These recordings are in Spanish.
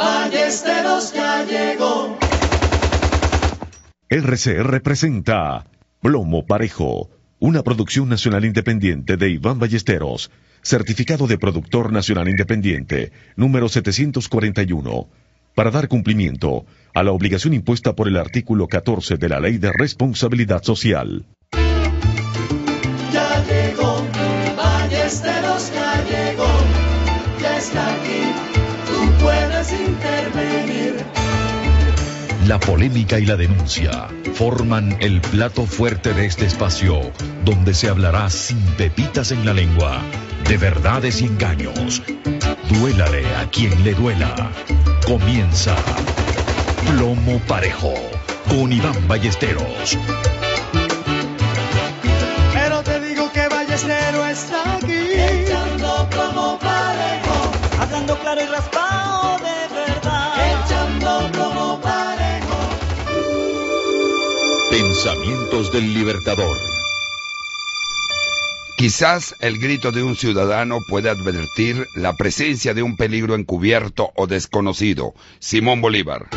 Ballesteros ya llegó. RCR presenta Plomo Parejo, una producción nacional independiente de Iván Ballesteros, certificado de productor nacional independiente, número 741, para dar cumplimiento a la obligación impuesta por el artículo 14 de la Ley de Responsabilidad Social. La polémica y la denuncia forman el plato fuerte de este espacio, donde se hablará sin pepitas en la lengua, de verdades y engaños. Duélale a quien le duela. Comienza Plomo Parejo con Iván Ballesteros. Pero te digo que Ballestero Pensamientos del Libertador. Quizás el grito de un ciudadano puede advertir la presencia de un peligro encubierto o desconocido. Simón Bolívar.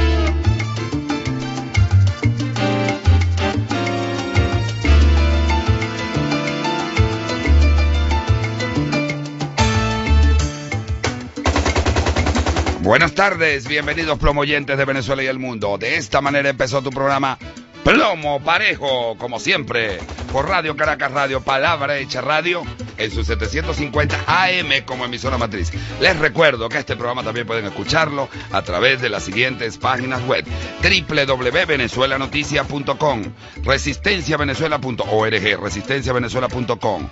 Buenas tardes, bienvenidos plomoyentes de Venezuela y el mundo. De esta manera empezó tu programa Plomo Parejo, como siempre, por Radio Caracas Radio, Palabra Hecha Radio, en sus 750 AM como emisora matriz. Les recuerdo que este programa también pueden escucharlo a través de las siguientes páginas web: www.venezuelanoticia.com, resistenciavenezuela.org, resistenciavenezuela.com.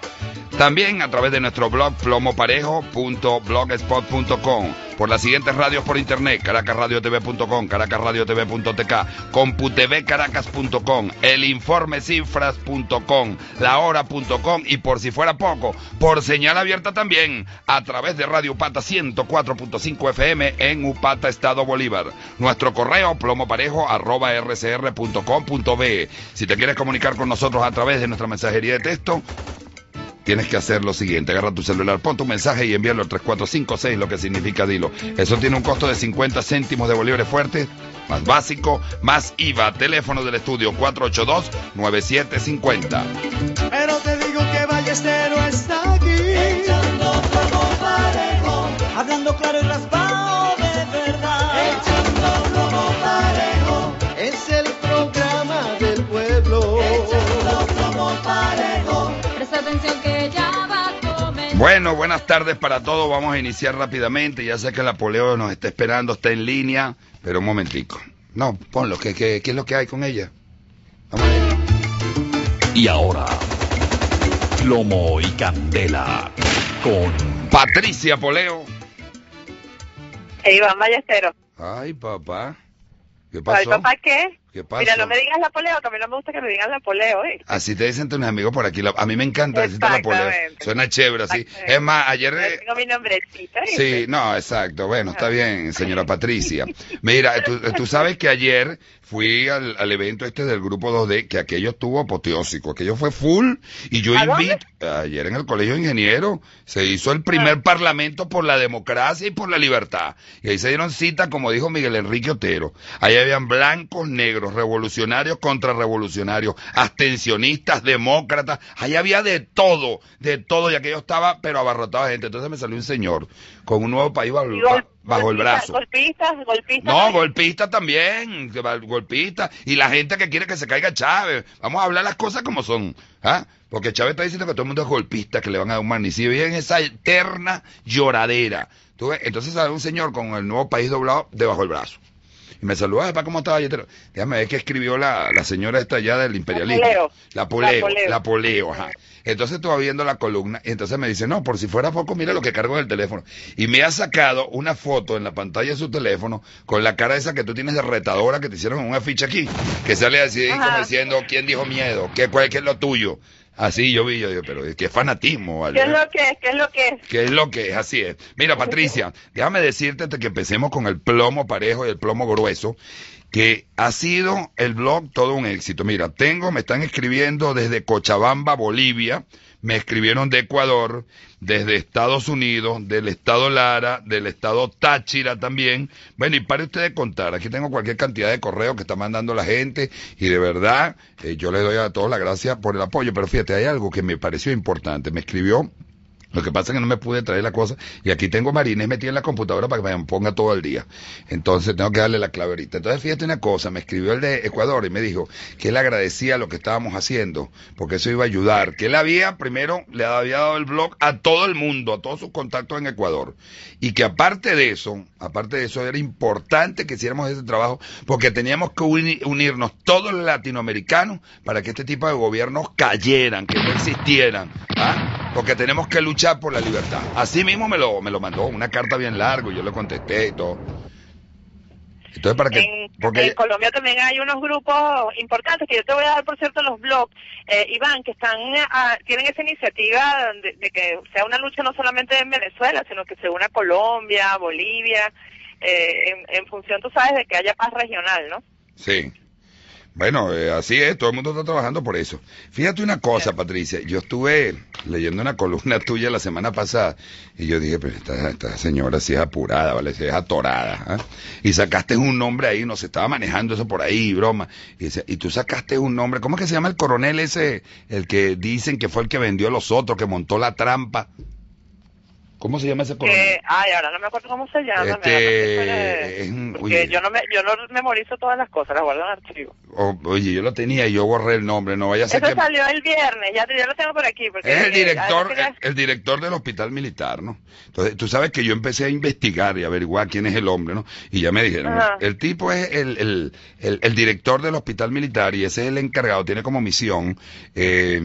También a través de nuestro blog plomoparejo.blogspot.com. Por las siguientes radios por internet, caracasradiotv.com, caracasradiotv.tk, computvcaracas.com, elinformecifras.com, lahora.com y por si fuera poco, por señal abierta también, a través de Radio Upata 104.5 FM en Upata, Estado Bolívar. Nuestro correo plomoparejo.rcr.com.be. Si te quieres comunicar con nosotros a través de nuestra mensajería de texto, tienes que hacer lo siguiente, agarra tu celular, pon tu mensaje y envíalo al 3456, lo que significa dilo. Eso tiene un costo de 50 céntimos de bolívares fuertes, más básico, más IVA. Teléfono del estudio 482-9750. Pero te digo que Ballestero está aquí, echando plomo parejo, hablando Bueno, buenas tardes para todos. Vamos a iniciar rápidamente. Ya sé que la poleo nos está esperando, está en línea, pero un momentico. No, ponlo, ¿qué, qué, qué es lo que hay con ella? Vamos a ver. Y ahora, Plomo y Candela con Patricia Poleo. E Iván Ballesteros. Ay, papá. ¿Qué ¿Ay, pasó? papá qué? ¿Qué pasó? Mira, no me digas la poleo, que a mí no me gusta que me digan la poleo, ¿eh? Así te dicen tus amigos por aquí. La- A mí me encanta decirte la poleo. Suena chévere así. Es más, ayer... Yo tengo mi nombrecito, ¿eh? Sí, no, exacto. Bueno, está bien, señora Patricia. Mira, tú, tú sabes que ayer fui al, al evento este del grupo 2D, que aquello estuvo apoteósico, aquello fue full, y yo invito, ayer en el Colegio de Ingenieros, se hizo el primer Ah. parlamento por la democracia y por la libertad. Y ahí se dieron cita, como dijo Miguel Enrique Otero. Ahí habían blancos, negros, revolucionarios, contrarrevolucionarios, abstencionistas, demócratas, ahí había de todo, de todo, y aquello estaba, pero abarrotado de gente. Entonces me salió un señor con un nuevo país bajo, Y gol- bajo el golpistas, brazo. Golpistas, golpistas. No, golpista también, que va- golpista. Y la gente que quiere que se caiga Chávez. Vamos a hablar las cosas como son. ¿ah? Porque Chávez está diciendo que todo el mundo es golpista, que le van a dar un magnicidio. Y en esa eterna lloradera. ¿Tú ves? Entonces sale un señor con el nuevo país doblado debajo del brazo. Y me saludó, "Ay, pa, ¿cómo estaba? Déjame ver qué escribió la, la señora esta allá del imperialismo. poleo. La poleo. La poleo. La poleo, ajá. Entonces estaba viendo la columna y entonces me dice, no, por si fuera poco, mira lo que cargo en el teléfono. Y me ha sacado una foto en la pantalla de su teléfono con la cara esa que tú tienes de retadora que te hicieron en una ficha aquí, que sale así Ajá. como diciendo, ¿quién dijo miedo? ¿Qué, cuál, qué es lo tuyo? Así yo vi, yo digo, pero qué fanatismo, ¿vale? ¿Qué es lo que es? ¿Qué es lo que es? ¿Qué es lo que es? Así es. Mira, Patricia, déjame decirte que empecemos con el plomo parejo y el plomo grueso, que ha sido el blog todo un éxito. Mira, tengo, me están escribiendo desde Cochabamba, Bolivia, me escribieron de Ecuador, desde Estados Unidos, del estado Lara, del estado Táchira también. Bueno, y para ustedes contar, aquí tengo cualquier cantidad de correos que está mandando la gente y de verdad eh, yo les doy a todos las gracias por el apoyo, pero fíjate, hay algo que me pareció importante. Me escribió lo que pasa es que no me pude traer la cosa y aquí tengo Marines metida en la computadora para que me ponga todo el día. Entonces tengo que darle la clave. Entonces fíjate una cosa, me escribió el de Ecuador y me dijo que él agradecía lo que estábamos haciendo porque eso iba a ayudar. Que él había, primero, le había dado el blog a todo el mundo, a todos sus contactos en Ecuador. Y que aparte de eso, aparte de eso, era importante que hiciéramos ese trabajo porque teníamos que uni- unirnos todos los latinoamericanos para que este tipo de gobiernos cayeran, que no existieran. ¿ah? Porque tenemos que luchar por la libertad. Así mismo me lo, me lo mandó, una carta bien larga, y yo le contesté y todo. Entonces, para que... En, porque, en Colombia también hay unos grupos importantes que yo te voy a dar, por cierto, los blogs, eh, Iván, que están ah, tienen esa iniciativa de, de que sea una lucha no solamente en Venezuela, sino que se una Colombia, Bolivia, eh, en, en función, tú sabes, de que haya paz regional, ¿no? Sí. Bueno, eh, así es, todo el mundo está trabajando por eso. Fíjate una cosa, Patricia, yo estuve leyendo una columna tuya la semana pasada y yo dije, pero esta, esta señora sí es apurada, ¿vale? Sí es atorada. ¿ah? Y sacaste un nombre ahí, no se estaba manejando eso por ahí, broma. Y, y tú sacaste un nombre, ¿cómo es que se llama el coronel ese, el que dicen que fue el que vendió a los otros, que montó la trampa? ¿Cómo se llama ese coronel? Que, ay, ahora no me acuerdo cómo se llama. me Este, un- porque yo no me, yo no memorizo todas las cosas, las guardo en archivo. O- oye, yo lo tenía y yo borré el nombre, no vaya a ser Eso que... salió el viernes, ya, ya lo tengo por aquí. Porque, Es el eh, director, el, el director del hospital militar, ¿no? Entonces, tú sabes que yo empecé a investigar y averiguar quién es el hombre, ¿no? Y ya me dijeron, Ajá. el tipo es el, el, el, el director del hospital militar y ese es el encargado, tiene como misión, eh,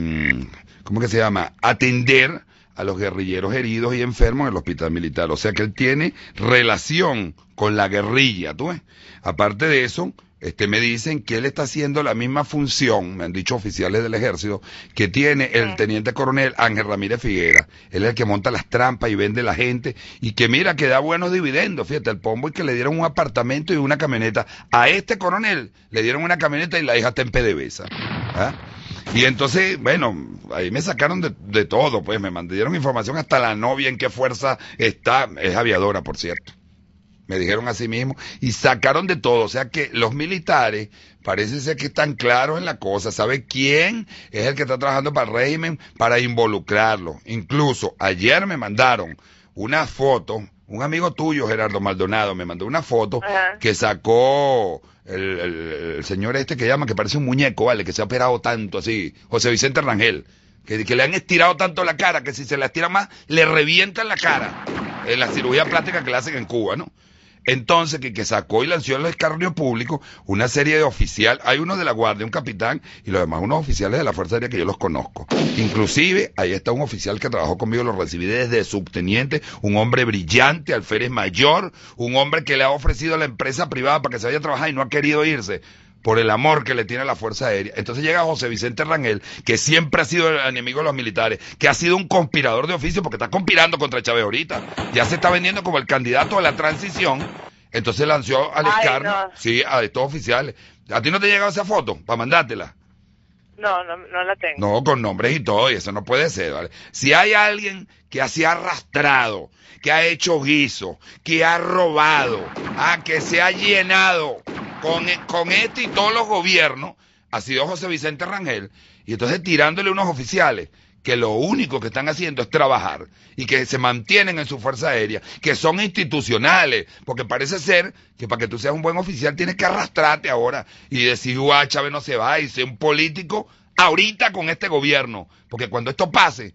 ¿cómo que se llama? Atender a los guerrilleros heridos y enfermos en el hospital militar. O sea que él tiene relación con la guerrilla, ¿tú ves? Aparte de eso, este me dicen que él está haciendo la misma función, me han dicho oficiales del ejército, que tiene el teniente coronel Ángel Ramírez Figuera. Él es el que monta las trampas y vende la gente y que mira que da buenos dividendos. Fíjate, el pombo y que le dieron un apartamento y una camioneta. A este coronel le dieron una camioneta y la hija está en PDVSA. ¿ah? Y entonces, bueno, ahí me sacaron de, de todo, pues me mandaron información hasta la novia en qué fuerza está, es aviadora, por cierto. Me dijeron así mismo, y sacaron de todo, o sea que los militares parece ser que están claros en la cosa, sabe quién es el que está trabajando para el régimen para involucrarlo. Incluso ayer me mandaron una foto, un amigo tuyo, Gerardo Maldonado, me mandó una foto Ajá. que sacó el, el- señor este que llama, que parece un muñeco, ¿vale? Que se ha operado tanto así, José Vicente Rangel, que, que le han estirado tanto la cara, que si se la estiran más, le revientan la cara. En la cirugía plástica que le hacen en Cuba, ¿no? Entonces, que, que sacó y lanzó en el escarnio público una serie de oficiales, hay uno de la Guardia, un capitán, y los demás unos oficiales de la Fuerza Aérea que yo los conozco. Inclusive, ahí está un oficial que trabajó conmigo, lo recibí desde subteniente, un hombre brillante, alférez mayor, un hombre que le ha ofrecido a la empresa privada para que se vaya a trabajar y no ha querido irse por el amor que le tiene a la Fuerza Aérea. Entonces llega José Vicente Rangel, que siempre ha sido el enemigo de los militares, que ha sido un conspirador de oficio porque está conspirando contra Chávez ahorita. Ya se está vendiendo como el candidato a la transición. Entonces lanzó al Ay, escarnio, no. sí, a estos oficiales. ¿A ti no te ha llegado esa foto para mandártela? No, no, no la tengo. No, con nombres y todo, y eso no puede ser, ¿vale? Si hay alguien que ha sido arrastrado, que ha hecho guiso, que ha robado, ah, que se ha llenado con, con este y todos los gobiernos, ha sido José Vicente Rangel, y entonces tirándole unos oficiales que lo único que están haciendo es trabajar y que se mantienen en su fuerza aérea, que son institucionales, porque parece ser que para que tú seas un buen oficial tienes que arrastrarte ahora y decir, guau, Chávez no se va y ser un político ahorita con este gobierno, porque cuando esto pase,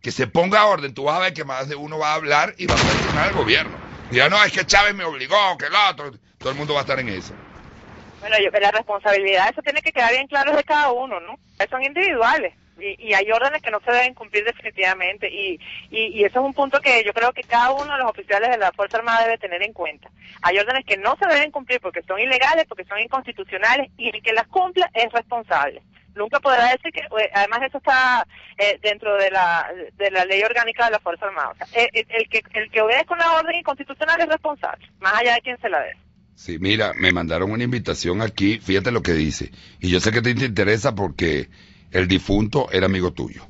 que se ponga orden, tú vas a ver que más de uno va a hablar y va a presionar al gobierno. Y ya no, es que Chávez me obligó, que el otro, todo el mundo va a estar en eso. Bueno, yo, la responsabilidad, eso tiene que quedar bien claro de cada uno, ¿no? Son individuales y, y hay órdenes que no se deben cumplir definitivamente y, y, eso es un punto que yo creo que cada uno de los oficiales de la Fuerza Armada debe tener en cuenta. Hay órdenes que no se deben cumplir porque son ilegales, porque son inconstitucionales y el que las cumpla es responsable. Nunca podrá decir que, eh, además eso está eh, dentro de la, de la ley orgánica de la Fuerza Armada. El, que, el que obedezca una orden inconstitucional es responsable, más allá de quién se la dé. Sí, mira, me mandaron una invitación aquí, fíjate lo que dice. Y yo sé que te interesa porque el difunto era amigo tuyo.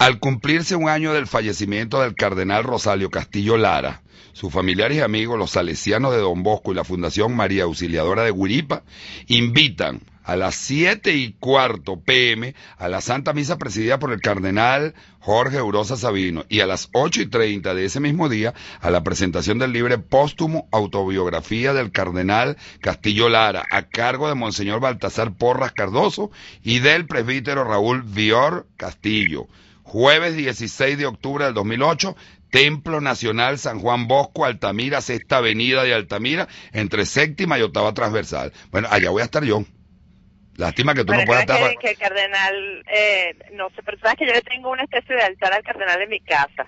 Al cumplirse un año del fallecimiento del cardenal Rosalio Castillo Lara, sus familiares y amigos, los salesianos de Don Bosco y la Fundación María Auxiliadora de Guiripa, invitan a las 7 y cuarto pm a la Santa Misa presidida por el cardenal Jorge Urosa Sabino y a las 8 y 30 de ese mismo día a la presentación del libre póstumo autobiografía del cardenal Castillo Lara a cargo de Monseñor Baltasar Porras Cardoso y del presbítero Raúl Vior Castillo. Jueves 16 de octubre del 2008, Templo Nacional San Juan Bosco, Altamira, Sexta Avenida de Altamira, entre séptima y octava transversal. Bueno, allá voy a estar yo. Lástima que tú Bueno, no puedas estar. que, que el cardenal, eh, no sé, pero sabes que yo le tengo una especie de altar al cardenal en mi casa.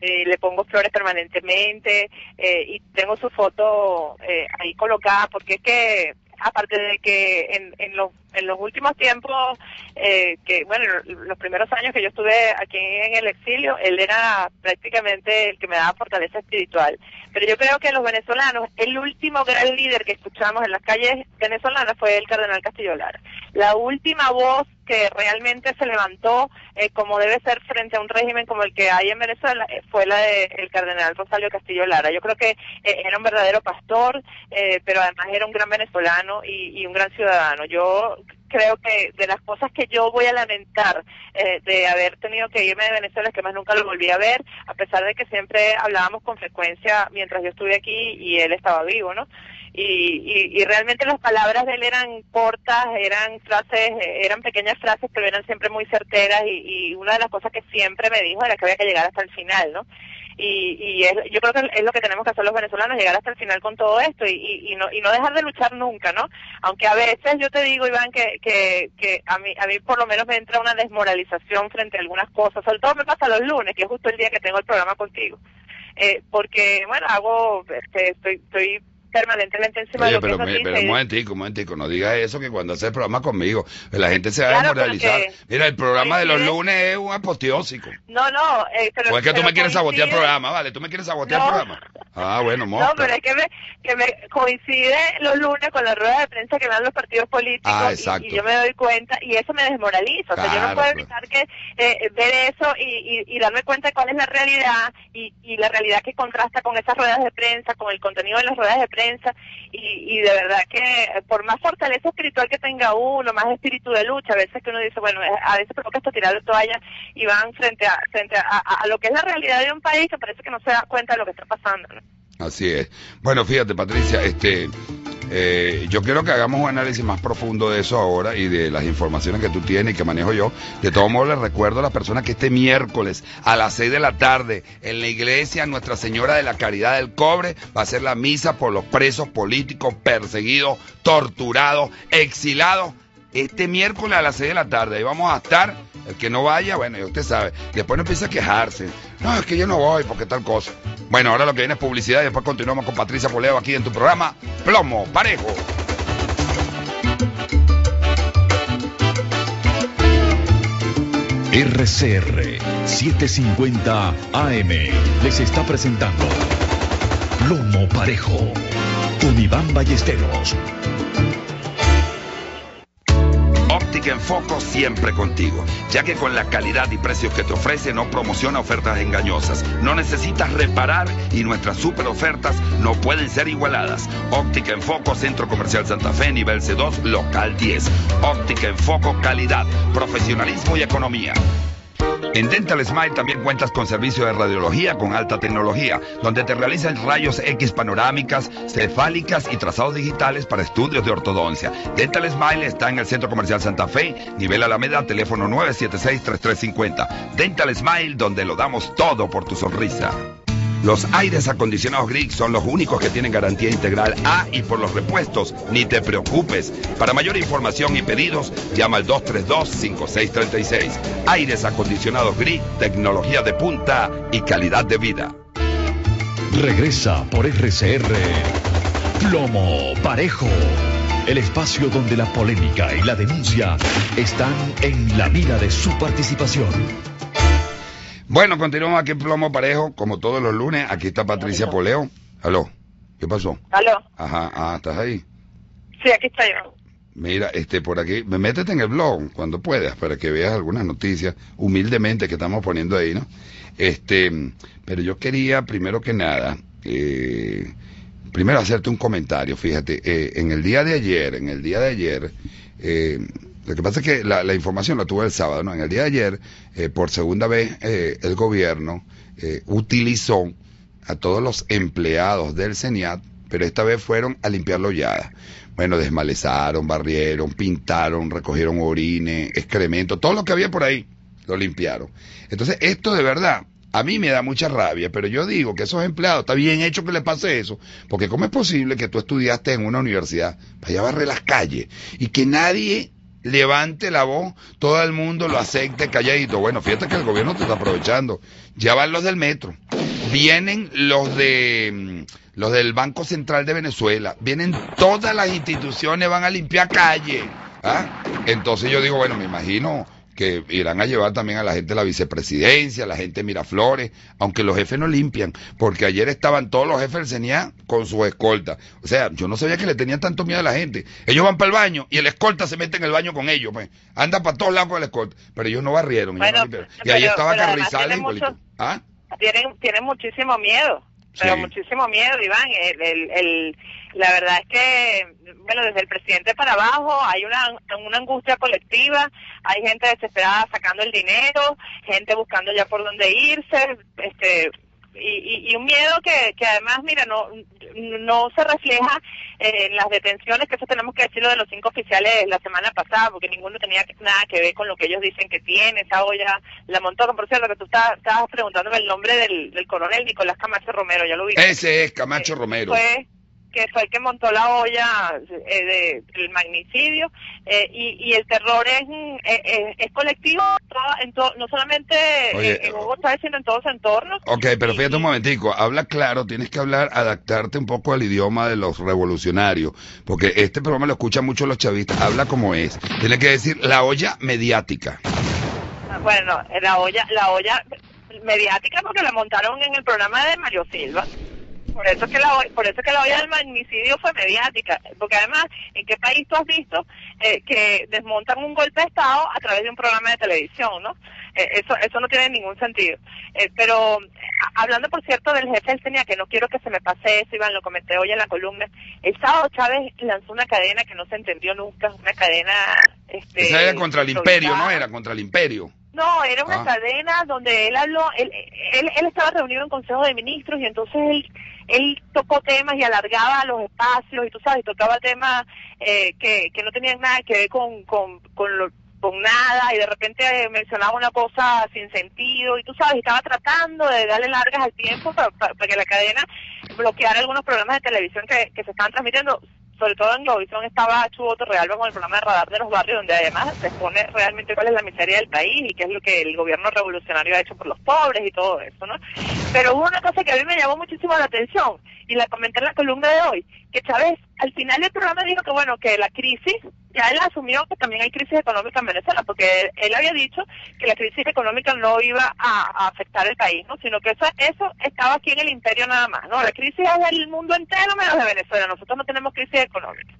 Eh, le pongo flores permanentemente eh, y tengo su foto eh, ahí colocada porque es que aparte de que en, en los en los últimos tiempos eh, que bueno los primeros años que yo estuve aquí en el exilio él era prácticamente el que me daba fortaleza espiritual. Pero yo creo que los venezolanos el último gran líder que escuchamos en las calles venezolanas fue el cardenal Castillo Lara. La última voz que realmente se levantó eh, como debe ser frente a un régimen como el que hay en Venezuela eh, fue la del cardenal Rosalio Castillo Lara. Yo creo que eh, era un verdadero pastor, eh, pero además era un gran venezolano y, y un gran ciudadano. Yo creo que de las cosas que yo voy a lamentar eh, de haber tenido que irme de Venezuela es que más nunca lo volví a ver, a pesar de que siempre hablábamos con frecuencia mientras yo estuve aquí y él estaba vivo, ¿no? Y, y, y realmente las palabras de él eran cortas, eran frases, eran pequeñas frases, pero eran siempre muy certeras y, y una de las cosas que siempre me dijo era que había que llegar hasta el final, ¿no? y, y es- yo creo que es lo que tenemos que hacer los venezolanos, llegar hasta el final con todo esto y, y, no, y no dejar de luchar nunca, ¿no? Aunque a veces yo te digo, Iván, que, que, que a, mí, a mí por lo menos me entra una desmoralización frente a algunas cosas, sobre todo me pasa los lunes, que es justo el día que tengo el programa contigo. Eh, porque, bueno, hago, este, estoy, estoy permanentemente encima Oye, de lo pero, que me- pero un momentico, un momentico, no digas eso que cuando haces el programa conmigo, la gente se va a desmoralizar. Mira, el programa de los coincide- lunes es un apoteósico. No, no, eh, pero... ¿O es que tú me quieres sabotear el coincide- programa, vale? ¿Tú me quieres sabotear No. el programa? Ah, bueno, mosca. No, pero es que me, que me coincide los lunes con la rueda de prensa que me dan los partidos políticos Ah, y- exacto. y, yo me doy cuenta y eso me desmoraliza. O sea, yo no puedo claro. evitar que eh, ver eso y, y, y darme cuenta de cuál es la realidad y, y la realidad que contrasta con esas ruedas de prensa, con el contenido de las ruedas de prensa y, y de verdad que eh, por más fortaleza espiritual que tenga uno, más espíritu de lucha, a veces que uno tiene, bueno, eh, a veces provoca esto tirar de toalla y van frente a frente a- a lo que es la realidad de un país que parece que no se da cuenta de lo que está pasando. ¿no? Así es. Bueno, fíjate, Patricia, este, eh, yo quiero que hagamos un análisis más profundo de eso ahora y de las informaciones que tú tienes y que manejo yo. De todos modos, les recuerdo a las personas que este miércoles a las 6 de la tarde en la iglesia Nuestra Señora de la Caridad del Cobre va a ser la misa por los presos políticos perseguidos, torturados, exilados. Este miércoles a las 6 de la tarde, ahí vamos a estar. El que no vaya, bueno, ya usted sabe. Después no empieza a quejarse. No, es que yo no voy porque tal cosa. Bueno, ahora lo que viene es publicidad y después continuamos con Patricia Poleo aquí en tu programa Plomo Parejo. RCR 750 AM les está presentando Lomo Parejo con Iván Ballesteros. Óptica en Foco siempre contigo, ya que con la calidad y precios que te ofrece no promociona ofertas engañosas. No necesitas reparar y nuestras super ofertas no pueden ser igualadas. Óptica en Foco, Centro Comercial Santa Fe, nivel C2, local 10. Óptica en Foco, calidad, profesionalismo y economía. En Dental Smile también cuentas con servicio de radiología con alta tecnología, donde te realizan rayos X panorámicas, cefálicas y trazados digitales para estudios de ortodoncia. Dental Smile está en el Centro Comercial Santa Fe, nivel Alameda, teléfono 976-3350. Dental Smile, donde lo damos todo por tu sonrisa. Los aires acondicionados Grigg son los únicos que tienen garantía integral A y por los repuestos, ni te preocupes. Para mayor información y pedidos, llama al 232-5636. Aires acondicionados Grigg, tecnología de punta y calidad de vida. Regresa por RCR Plomo Parejo. El espacio donde la polémica y la denuncia están en la mira de su participación. Bueno, continuamos aquí en Plomo Parejo, como todos los lunes. Aquí está Patricia Poleo. Aló, ¿qué pasó? ¿Aló? Ajá, ah, ¿estás ahí? Sí, aquí estoy yo. Mira, este, por aquí, me métete en el blog cuando puedas para que veas algunas noticias humildemente que estamos poniendo ahí, ¿no? Este, pero yo quería, primero que nada, eh, primero hacerte un comentario, fíjate, eh, en el día de ayer, en el día de ayer, eh, lo que pasa es que la, información la tuve el sábado, ¿no? En el día de ayer, eh, por segunda vez, eh, el gobierno eh, utilizó a todos los empleados del CENIAT, pero esta vez fueron a limpiar la hollada. Bueno, desmalezaron, barrieron, pintaron, recogieron orines, excremento, todo lo que había por ahí, lo limpiaron. Entonces, esto de verdad, a mí me da mucha rabia, pero yo digo que esos empleados, está bien hecho que le pase eso, porque ¿cómo es posible que tú estudiaste en una universidad, vaya a barrer las calles, y que nadie levante la voz, todo el mundo lo acepte calladito? Bueno, fíjate que el gobierno te está aprovechando. Ya van los del metro, vienen los de mm, los del Banco Central de Venezuela, vienen todas las instituciones, van a limpiar calle. ¿ah? Entonces yo digo, bueno, me imagino que irán a llevar también a la gente de la vicepresidencia, a la gente de Miraflores, aunque los jefes no limpian, porque ayer estaban todos los jefes del CENIA con su escolta. O sea, yo no sabía que le tenían tanto miedo a la gente. Ellos van para el baño y el escolta se mete en el baño con ellos, pues. Anda para todos lados con el escolta. Pero ellos no barrieron. ellos no limpiaron. y ahí estaba Carrizales tiene igualito. mucho- ¿Ah? tienen tienen muchísimo miedo pero Sí. muchísimo miedo Iván el, el, el- la verdad es que bueno desde el presidente para abajo hay una una angustia colectiva hay gente desesperada sacando el dinero gente buscando ya por dónde irse este y, y, un miedo que, que además mira no no se refleja eh, en las detenciones que eso tenemos que decirlo de los cinco oficiales la semana pasada porque ninguno tenía nada que ver con lo que ellos dicen que tiene esa olla la montó por cierto que tú estabas, estabas preguntándome el nombre del, del coronel Nicolás Camacho Romero ya lo vi Ese es Camacho Romero. fue que fue el que montó la olla eh, de- del magnicidio eh, y, y el terror es mm, eh, eh, es colectivo en to- no solamente Oye, en, en Bogotá sino en todos los entornos Ok, pero fíjate un momentico, habla claro, tienes que hablar, adaptarte un poco al idioma de los revolucionarios, porque este programa lo escuchan mucho los chavistas, habla como es. Tiene que decir la olla mediática. Bueno, la olla, la olla mediática porque la montaron en el programa de Mario Silva. Por eso es que la, por eso es que la olla del magnicidio fue mediática, porque además, ¿en qué país tú has visto eh, que desmontan un golpe de Estado a través de un programa de televisión, no? Eh, eso, eso no tiene ningún sentido. Eh, pero a- hablando, por cierto, del jefe del CENIA, que no quiero que se me pase eso, Iván, lo comenté hoy en la columna. El sábado Chávez lanzó una cadena que no se entendió nunca, una cadena, este, Esa era contra el imperio, ¿no? Era contra el imperio. No, era una Ah. cadena donde él habló, él, él, él estaba reunido en Consejo de Ministros y entonces él, él tocó temas y alargaba los espacios y tú sabes, tocaba temas eh, que, que no tenían nada que ver con, con, con, lo- con nada y de repente eh, mencionaba una cosa sin sentido y tú sabes, estaba tratando de darle largas al tiempo para, para- para que la cadena bloqueara algunos programas de televisión que, que se estaban transmitiendo sobre todo en Globovisión estaba Chubo Torrealba con el programa de Radar de los Barrios, donde además se expone realmente cuál es la miseria del país y qué es lo que el gobierno revolucionario ha hecho por los pobres y todo eso, ¿no? Pero hubo una cosa que a mí me llamó muchísimo la atención y la comenté en la columna de hoy, que Chávez al final del programa dijo que, bueno, que la crisis, ya él asumió que también hay crisis económica en Venezuela, porque él, él había dicho que la crisis económica no iba a, a afectar el país, ¿no? Sino que eso, eso estaba aquí en el imperio nada más, ¿no? La crisis es del mundo entero menos de Venezuela, nosotros no tenemos crisis económica.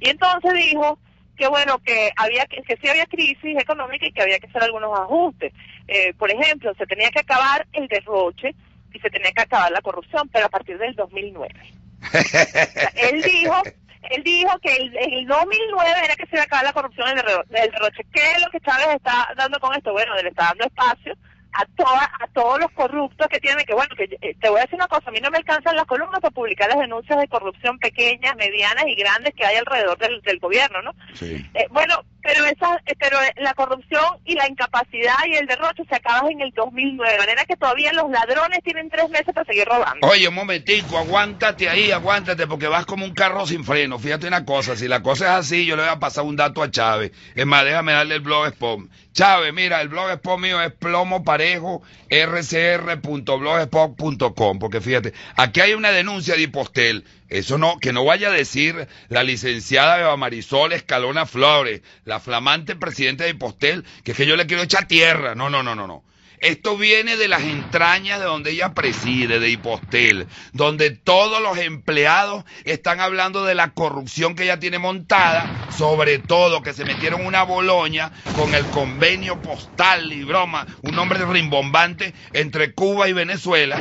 Y entonces dijo que bueno, que había que, que sí había crisis económica y que había que hacer algunos ajustes. Eh, por ejemplo, se tenía que acabar el derroche y se tenía que acabar la corrupción, pero a partir del 2009. O sea, él dijo él dijo que el, el 2009 era que se iba a acabar la corrupción del derroche. ¿Qué es lo que Chávez está dando con esto? Bueno, le está dando espacio a toda, a todos los corruptos que tienen que bueno que eh, te voy a decir una cosa a mí no me alcanzan las columnas para publicar las denuncias de corrupción pequeñas medianas y grandes que hay alrededor del, del gobierno no Sí. eh, bueno, pero esa, eh, pero la corrupción y la incapacidad y el derroche se acaban en el 2009, de manera que todavía los ladrones tienen tres meses para seguir robando. Oye, un momentico, aguántate ahí, aguántate, porque vas como un carro sin freno. Fíjate una cosa, si la cosa es así, yo le voy a pasar un dato a Chávez. Es más, déjame darle el blog spot. Chávez, mira, el blog spot mío es plomo parejo rcr.blogspot.com, porque fíjate, aquí hay una denuncia de Hipostel. Eso no, que no vaya a decir la licenciada Eva Marisol Escalona Flores, la flamante presidenta de Hipostel, que es que yo le quiero echar tierra. No, no, no, no, no. Esto viene de las entrañas de donde ella preside, de Hipostel, donde todos los empleados están hablando de la corrupción que ella tiene montada, sobre todo que se metieron una boloña con el convenio postal y broma, un nombre rimbombante entre Cuba y Venezuela,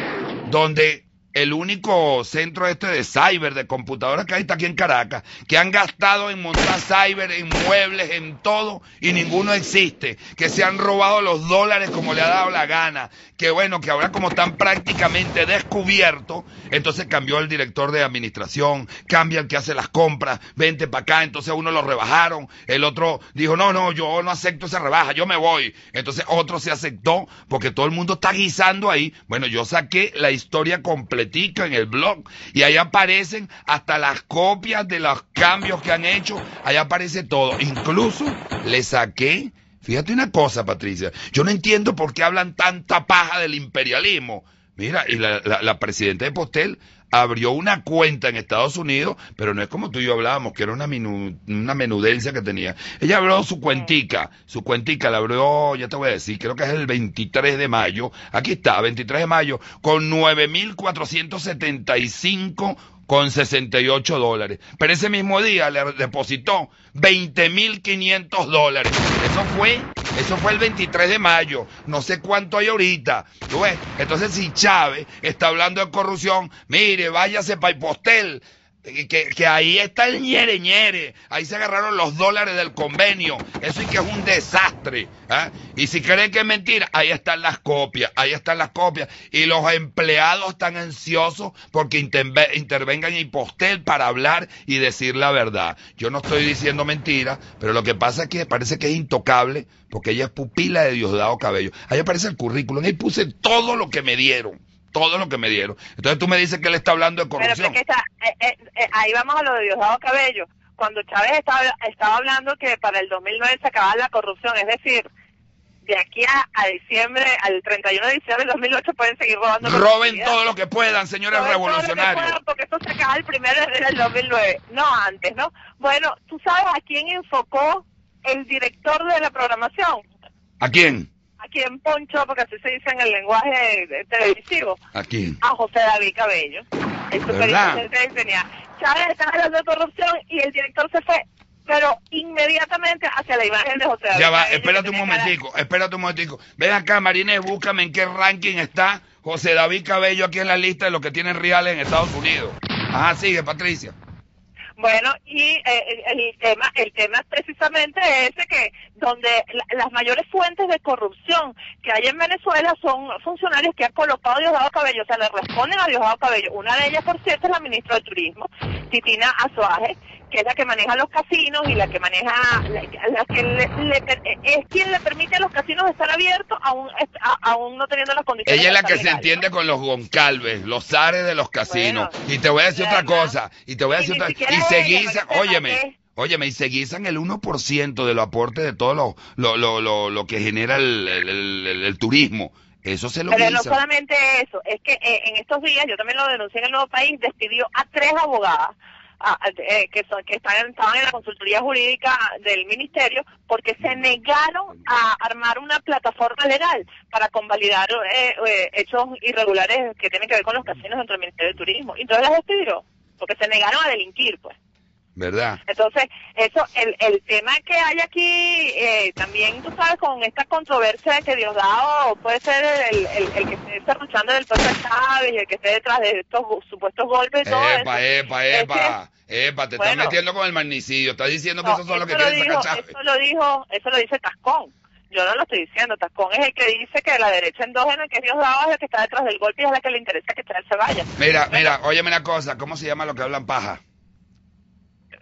donde el único centro este de cyber, de computadoras que hay está aquí en Caracas, que han gastado en montar cyber, en muebles, en todo, y ninguno existe, que se han robado los dólares como le ha dado la gana, que bueno, que ahora como están prácticamente descubiertos, entonces cambió el director de administración, cambia el que hace las compras, vente para acá, entonces uno lo rebajaron, el otro dijo, no, no, yo no acepto esa rebaja, yo me voy, entonces otro se aceptó, porque todo el mundo está guisando ahí, bueno, yo saqué la historia completa en el blog y ahí aparecen hasta las copias de los cambios que han hecho, ahí aparece todo. Incluso le saqué, fíjate una cosa, Patricia, yo no entiendo por qué hablan tanta paja del imperialismo. Mira, y la, presidenta de Postel abrió una cuenta en Estados Unidos, pero no es como tú y yo hablábamos, que era una, minu- una menudencia que tenía. Ella abrió su cuentica, su cuentica la abrió, ya te voy a decir, creo que es el 23 de mayo, aquí está, 23 de mayo, con 9.475 con 68 dólares. Pero ese mismo día le depositó 20.500 dólares. Eso fue, eso fue el 23 de mayo. No sé cuánto hay ahorita. ¿Tú ves? Entonces, si Chávez está hablando de corrupción, mire, váyase para Postel. Que, ahí está el ñere ñere, ahí se agarraron los dólares del convenio, eso y que es un desastre. ¿ah? Y si creen que es mentira, ahí están las copias, ahí están las copias. Y los empleados están ansiosos porque interve- intervengan en Postel para hablar y decir la verdad. Yo no estoy diciendo mentira, pero lo que pasa es que parece que es intocable porque ella es pupila de Diosdado Cabello. Ahí aparece el currículum, ahí puse todo lo que me dieron. Todo lo que me dieron. Entonces tú me dices que él está hablando de Pero corrupción. es que está, eh, eh, eh, ahí vamos a lo de Diosdado Cabello. Cuando Chávez estaba, estaba hablando que para el 2009 se acababa la corrupción, es decir, de aquí a, a diciembre, al 31 de diciembre del 2008 pueden seguir robando. Roben todo lo que puedan, señores Roben todo lo que revolucionarios. puedan, Porque esto se acaba el primero de enero del 2009, no antes, ¿no? Bueno, ¿tú sabes a quién enfocó el director de la programación? ¿A quién? ¿A quién ponchó? Porque así se dice en el lenguaje eh, televisivo. ¿A quién? a José David Cabello, el superintendente tenía. Chávez estaba hablando de corrupción y el director se fue, pero inmediatamente hacia la imagen de José David Ya va, Cabello, espérate un tenía cara- momentico, espérate un momentico. Ven acá, Marínez, búscame en qué ranking está José David Cabello aquí en la lista de los que tienen reales en Estados Unidos. Ajá, sigue, Patricia. Bueno, y eh, el, el tema el tema es precisamente ese que donde la- las mayores fuentes de corrupción que hay en Venezuela son funcionarios que han colocado a Diosdado Cabello, o sea, le responden a Diosdado Cabello. Una de ellas, por cierto, es la ministra de Turismo, Titina Azuaje, que es la que maneja los casinos y la que maneja, la, la que le- es quien le permite a los casinos estar abiertos aún, a- aún no teniendo las condiciones. Ella es la que se entiende con los goncalves, los zares de los casinos. Bueno, y te voy a decir otra cosa, y te voy a decir otra siquiera y se ella, guisan, porque óyeme, óyeme, y se guisan el 1% de los aportes de todo lo, lo, lo, lo, lo que genera el, el, el- el- turismo. Eso se lo Pero no solamente eso, es que eh, en estos días, yo también lo denuncié en el Nuevo País, despidió a tres abogadas a- a- eh, que, son, que están, estaban en la consultoría jurídica del ministerio porque se negaron a armar una plataforma legal para convalidar eh, eh, hechos irregulares que tienen que ver con los casinos dentro del Ministerio de Turismo. Y entonces las despidió porque se negaron a delinquir, pues. ¿Verdad? Entonces, eso, el, el tema que hay aquí, eh, también, tú sabes, con esta controversia de que Diosdado puede ser el, el, el que esté cerruchando del pueblo Chávez y el que esté detrás de estos supuestos golpes y todo Epa, eso. epa, Es epa, epa, te estás metiendo con el magnicidio, estás diciendo que No, esos son los que quieren dijo, sacar Chávez. Eso lo dijo, eso lo dice Tascón. Yo no lo estoy diciendo. Tascón es el que dice que la derecha endógena, que Diosdado, es el que está detrás del golpe y es la que le interesa que Chávez se vaya. Mira, mira, óyeme una cosa, ¿cómo se llama lo que hablan paja?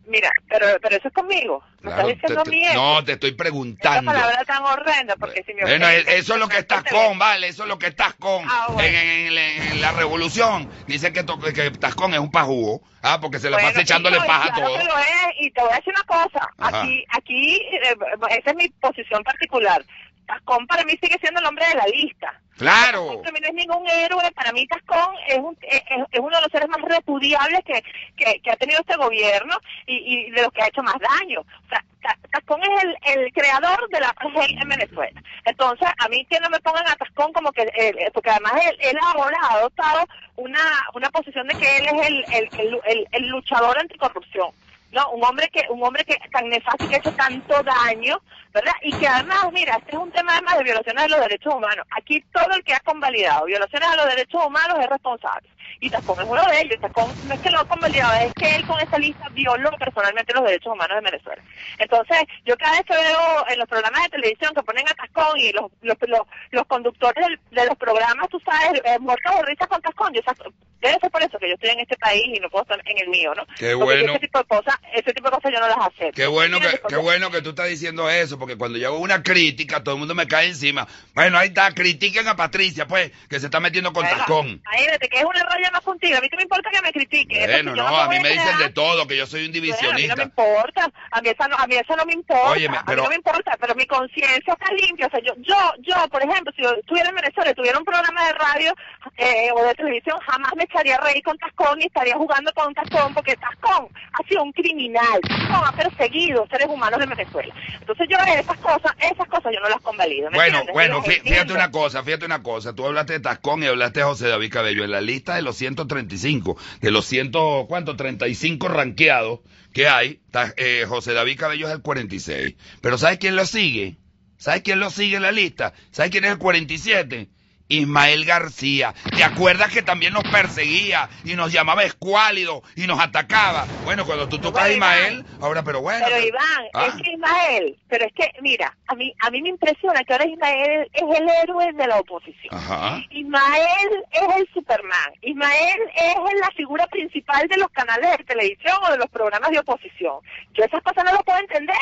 Mira, pero, pero eso es conmigo. Me Claro, estás diciendo te- a mí te- no, te estoy Esa preguntando. palabra tan horrenda, porque si me Bueno, ofende, eso es lo que estás con, vale, eso es lo que estás con. Ah, bueno. en, en- en- en la revolución dicen que, to- que Tascón es un pajugo, ah, porque se la Bueno, pasa echándole no, paja a todo. que lo es, y te voy a decir una cosa. Ajá. Aquí, aquí, eh, esa es mi posición particular. Tascón para mí sigue siendo el hombre de la lista. Claro. Para mí no es ningún héroe, para mí Tascón es, un- es, es- uno de los seres más repudiables que, que, que ha tenido este gobierno y, y de los que ha hecho más daño. O sea, Ta- Tascón es el, el creador de la PG en Venezuela. Entonces, a mí que no me pongan a Tascón como que, eh, eh, porque además él, él ahora ha adoptado una, una posición de que él es el, el, el, el- el luchador anticorrupción. No, un hombre que un hombre que tan nefasto que ha tanto daño, ¿verdad? Y que además, mira, este es un tema además de violaciones de los derechos humanos. Aquí todo el que ha convalidado violaciones a los derechos humanos es responsable. Y Tascón es uno de ellos. Tascón no es que lo ha convalidado, es que él con esta lista violó personalmente los derechos humanos de Venezuela. Entonces, yo cada vez que veo en los programas de televisión que ponen a Tascón y los, los, los, los conductores del- de los programas, tú sabes, eh, muertos de risa con Tascón, yo, sa- debe ser por eso que yo estoy en este país y no puedo estar en el mío, ¿no? Qué bueno. Ese tipo de cosas, ese tipo de cosas yo no las acepto. Qué bueno que, qué bueno que tú estás diciendo eso, porque cuando yo hago una crítica, todo el mundo me cae encima. Bueno, ahí está, critiquen a Patricia, pues, que se está metiendo con Bueno, Tascón. Imagínate que es una raya más contigo. A mí que me importa que me critiquen. Bueno, no, a mí me dicen de todo, que yo soy un Bueno, a mí no me divisionista. importa, a mí eso no, a mí eso no me importa, a pero- mí no me importa, pero mi conciencia está limpia, o sea, yo, yo, yo, por ejemplo, si yo estuviera en Venezuela y tuviera un programa de radio eh, o de televisión, jamás me echaría a reír con Tascón ni estaría jugando con Tascón, porque Tascón ha sido un criminal, Tascón ha perseguido seres humanos de Venezuela. Entonces yo esas cosas, esas cosas yo no las convalido, ¿me Bueno, entiendes? bueno, fíjate una cosa, fíjate una cosa. Tú hablaste de Tascón y hablaste de José David Cabello. En la lista de los 135, de los 100, ¿cuánto? 35 ranqueados que hay, eh, José David Cabello es el 46. Pero ¿sabes quién lo sigue? ¿Sabes quién lo sigue en la lista? ¿Sabes quién es el 47? Ismael García. ¿Te acuerdas que también nos perseguía y nos llamaba escuálido y nos atacaba? Bueno, cuando tú tocas a. Ismael, ahora, pero bueno. Pero Iván, Ah. es que Ismael, pero es que, mira, a mí, a mí me impresiona que ahora Ismael es el héroe de la oposición. Ajá. Ismael es el Superman. Ismael es la figura principal de los canales de televisión o de los programas de oposición. Yo esas cosas no las puedo entender,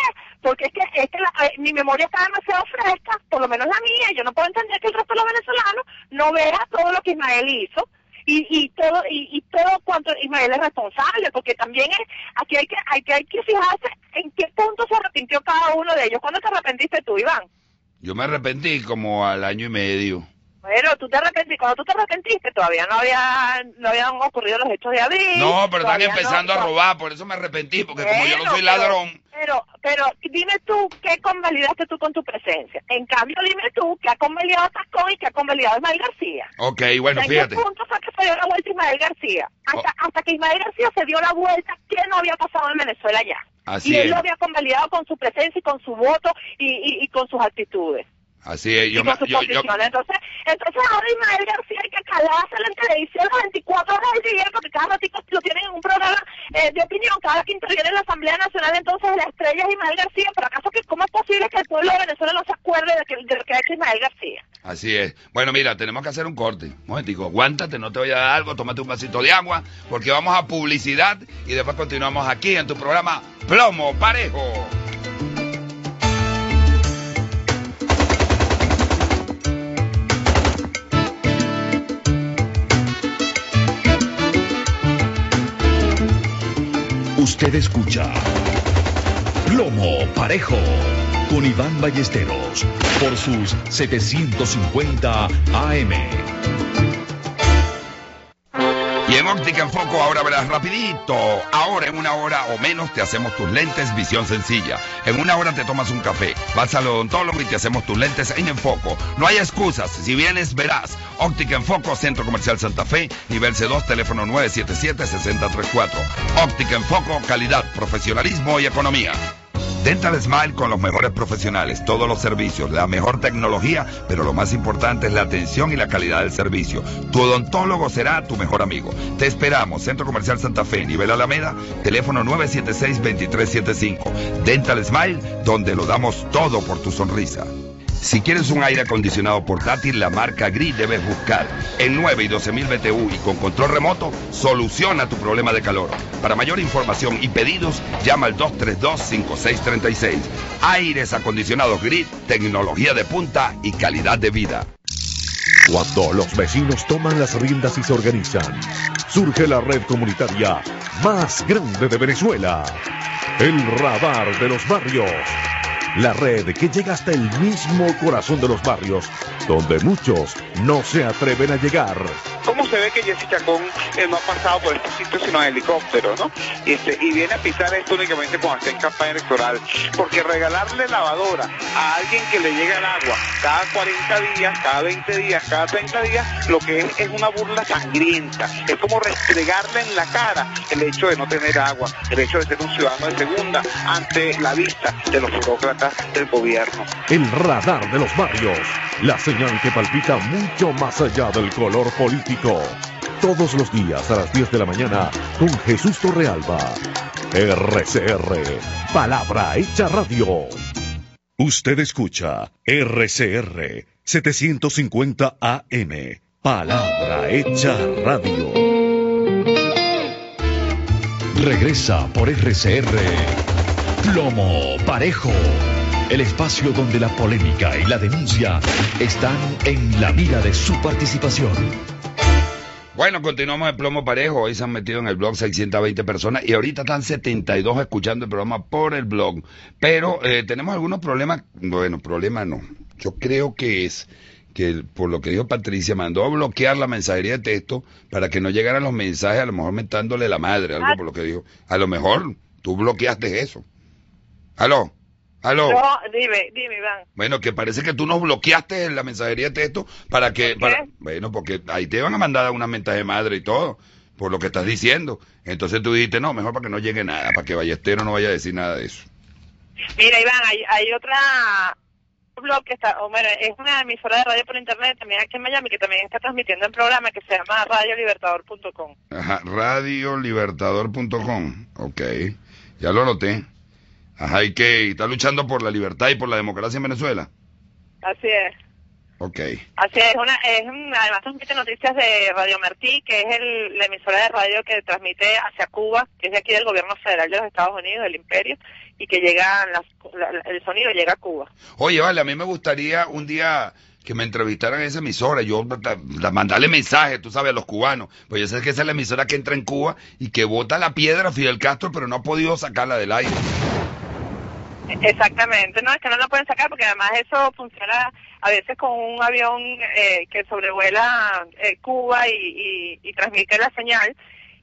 porque es que, es que la- eh, mi memoria está demasiado fresca, por lo menos la mía. Yo no puedo entender que el resto de los venezolanos no vea todo lo que Ismael hizo. Y, y todo y, y todo cuanto Ismael es responsable porque también es, aquí hay que hay que hay que fijarse en qué punto se arrepintió cada uno de ellos ¿cuándo te arrepentiste tú Iván? Yo me arrepentí como al año y medio. Bueno, tú te arrepentiste, cuando tú te arrepentiste todavía no había, no habían ocurrido los hechos de abril. No, pero están empezando no- a robar, por eso me arrepentí, porque como yo no Bueno, soy pero- ladrón. Pero, pero, dime tú, ¿qué convalidaste tú con tu presencia? En cambio, dime tú, ¿qué ha convalidado Tascón y qué ha convalidado Ismael García? Ok, bueno, ¿En fíjate. qué punto fue que se dio la vuelta Ismael García? Hasta, hasta que Ismael García se dio la vuelta, ¿qué no había pasado en Venezuela ya? Así y él es. lo había convalidado con su presencia y con su voto y, y, y con sus actitudes. Así es, yo me, yo, yo. Entonces, entonces ahora Ismael García hay que calárselo en televisión las 24 horas del día, porque cada ratito lo tienen en un programa eh, de opinión, cada que interviene en la Asamblea Nacional, entonces la estrella es Ismael García, pero acaso que cómo es posible que el pueblo de Venezuela no se acuerde de, que, de lo que ha hecho Ismael García. así es. Bueno, mira, tenemos que hacer un corte. Un momentico, aguántate, no te vaya a dar algo, tómate un vasito de agua, porque vamos a publicidad y después continuamos aquí en tu programa Plomo Parejo. Usted escucha Plomo Parejo con Iván Ballesteros por sus 750 AM. Y en Óptica en Foco ahora verás rapidito. Ahora en una hora o menos te hacemos tus lentes visión sencilla. En una hora te tomas un café. Vas al odontólogo y te hacemos tus lentes en Enfoco. No hay excusas. Si vienes, verás. Óptica en Foco, Centro Comercial Santa Fe, nivel C2, teléfono 977-6034. Óptica en Foco, calidad, profesionalismo y economía. Dental Smile con los mejores profesionales, todos los servicios, la mejor tecnología, pero lo más importante es la atención y la calidad del servicio. Tu odontólogo será tu mejor amigo. Te esperamos, Centro Comercial Santa Fe, nivel Alameda, teléfono 976-2375. Dental Smile, donde lo damos todo por tu sonrisa. Si quieres un aire acondicionado portátil, la marca Gris debes buscar. En 9 y 12 mil BTU y con control remoto, soluciona tu problema de calor. Para mayor información y pedidos, llama al 232-5636. Aires acondicionados Gris, tecnología de punta y calidad de vida. Cuando los vecinos toman las riendas y se organizan, surge la red comunitaria más grande de Venezuela. El radar de los barrios. La red que llega hasta el mismo corazón de los barrios, donde muchos no se atreven a llegar. ¿Cómo se ve que Jessy Chacón eh, no ha pasado por estos sitios sino en helicóptero, ¿no? Este, y viene a pisar esto únicamente cuando está campaña electoral. Porque regalarle lavadora a alguien que le llega el agua cada 40 días, cada 20 días, cada 30 días, lo que es es una burla sangrienta. Es como restregarle en la cara el hecho de no tener agua, el hecho de ser un ciudadano de segunda ante la vista de los burócratas del gobierno. El radar de los barrios. La señal que palpita mucho más allá del color político. Todos los días a las 10 de la mañana con Jesús Torrealba. RCR. Palabra hecha radio. Usted escucha RCR 750 AM. Palabra hecha radio. Regresa por RCR Plomo Parejo. El espacio donde la polémica y la denuncia están en la mira de su participación. Bueno, continuamos el plomo parejo. Hoy se han metido en el blog 620 personas y ahorita están 72 escuchando el programa por el blog. Pero eh, tenemos algunos problemas. Bueno, problemas no. Yo creo que es que, por lo que dijo Patricia, mandó a bloquear la mensajería de texto para que no llegaran los mensajes, a lo mejor mentándole la madre, algo por lo que dijo. A lo mejor tú bloqueaste eso. ¿Aló? ¿Aló? No, dime, dime, Iván. Bueno, que parece que tú nos bloqueaste en la mensajería de texto para que... ¿Por para- qué? bueno, porque ahí te van a mandar una mensaje de madre y todo, por lo que estás diciendo. Entonces tú dijiste, no, mejor para que no llegue nada, para que Ballestero no vaya a decir nada de eso. Mira, Iván, hay, hay otra blog que está, o bueno, es una emisora de radio por internet también aquí en Miami que también está transmitiendo un programa que se llama radiolibertador.com. Ajá, radiolibertador.com. Ok, ya lo anoté. Ajá, ¿y qué? ¿Está luchando por la libertad y por la democracia en Venezuela? Así es. Ok. Así es, una, es además transmite noticias de Radio Martí, que es el- la emisora de radio que transmite hacia Cuba, que es de aquí del gobierno federal de los Estados Unidos, del imperio, y que llega, las, la- la- el sonido llega a Cuba. Oye, vale, a mí me gustaría un día que me entrevistaran en esa emisora, yo mandarle mensajes, tú sabes, a los cubanos. Pues yo sé que esa es la emisora que entra en Cuba y que bota la piedra a Fidel Castro, pero no ha podido sacarla del aire. Exactamente, no, es que no la pueden sacar porque además eso funciona a veces con un avión eh, que sobrevuela eh, Cuba y, y, y transmite la señal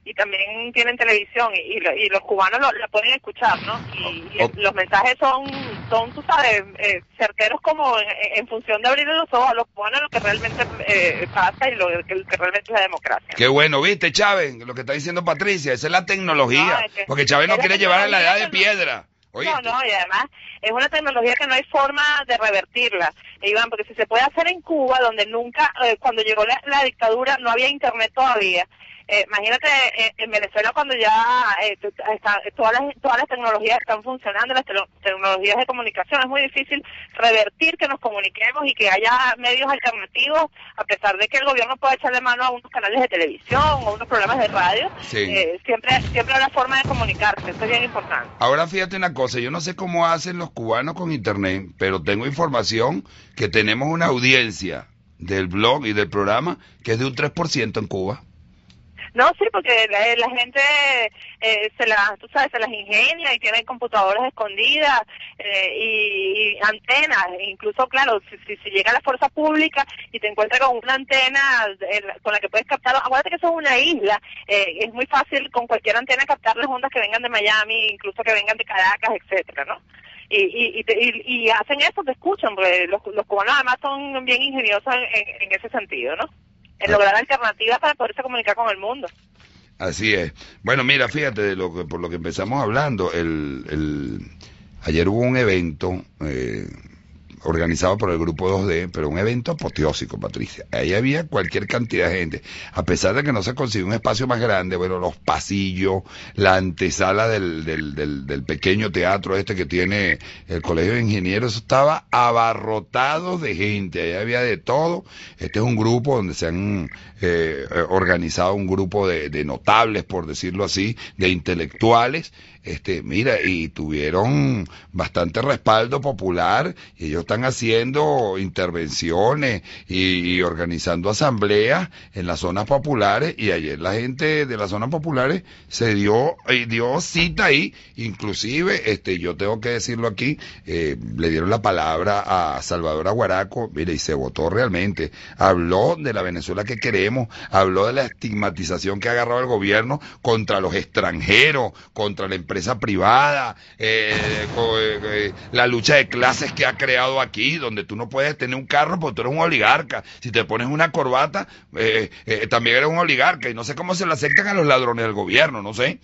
y también tienen televisión y, y lo- y los cubanos lo, la pueden escuchar, ¿no? Y, y los mensajes son, son tú sabes, eh, certeros como en, en función de abrir los ojos a los cubanos lo que realmente eh, pasa y lo que, lo que realmente es la democracia. Qué bueno, ¿viste, Chávez? Lo que está diciendo Patricia, esa es la tecnología. No, es que- porque Chávez no quiere llevar a la edad de piedra. No, no, y además es una tecnología que no hay forma de revertirla, Iván, porque si se puede hacer en Cuba, donde nunca, eh, cuando llegó la, la dictadura, no había internet todavía. Eh, imagínate eh, en Venezuela cuando ya eh, t- está- todas, las, todas las tecnologías están funcionando, las tecnologías de comunicación, es muy difícil revertir que nos comuniquemos y que haya medios alternativos, a pesar de que el gobierno pueda echarle mano a unos canales de televisión o unos programas de radio, Sí. eh, siempre, siempre una forma de comunicarse, eso es bien importante. Ahora fíjate una cosa, yo no sé cómo hacen los cubanos con internet, pero tengo información que tenemos una audiencia del blog y del programa que es de un 3% en Cuba. No, sí, porque la, la gente eh, se las, tú sabes, se las ingenia y tienen computadoras escondidas eh, y, antenas. Incluso, claro, si, si, si llega la fuerza pública y te encuentras con una antena eh, con la que puedes captar, acuérdate que eso es una isla, eh, es muy fácil con cualquier antena captar las ondas que vengan de Miami, incluso que vengan de Caracas, etcétera, ¿no? Y, y, y, y- hacen eso, te escuchan, porque los, los cubanos además son bien ingeniosos en, en- en ese sentido, ¿no? Lograr alternativas para poderse comunicar con el mundo. Así es. Bueno, mira, fíjate, de lo que, por lo que empezamos hablando, el, el, ayer hubo un evento eh, organizado por el grupo 2D, pero un evento apoteósico, Patricia. Ahí había cualquier cantidad de gente. A pesar de que no se consiguió un espacio más grande, bueno, los pasillos, la antesala del, del, del, del pequeño teatro este que tiene el Colegio de Ingenieros, estaba abarrotado de gente. Ahí había de todo. Este es un grupo donde se han eh, eh, organizado un grupo de notables, por decirlo así, de intelectuales. Este, mira, y tuvieron bastante respaldo popular y ellos están haciendo intervenciones y, y organizando asambleas en las zonas populares y ayer la gente de las zonas populares se dio eh, dio cita ahí, inclusive este yo tengo que decirlo aquí, eh, le dieron la palabra a Salvador Aguaraco, mire, y se votó realmente, habló de la Venezuela que queremos, habló de la estigmatización que ha agarrado el gobierno contra los extranjeros, contra la empresa privada, eh, eh, eh, la lucha de clases que ha creado aquí, donde tú no puedes tener un carro porque tú eres un oligarca. Si te pones una corbata, eh, eh, también eres un oligarca. Y no sé cómo se le aceptan a los ladrones del gobierno, no sé.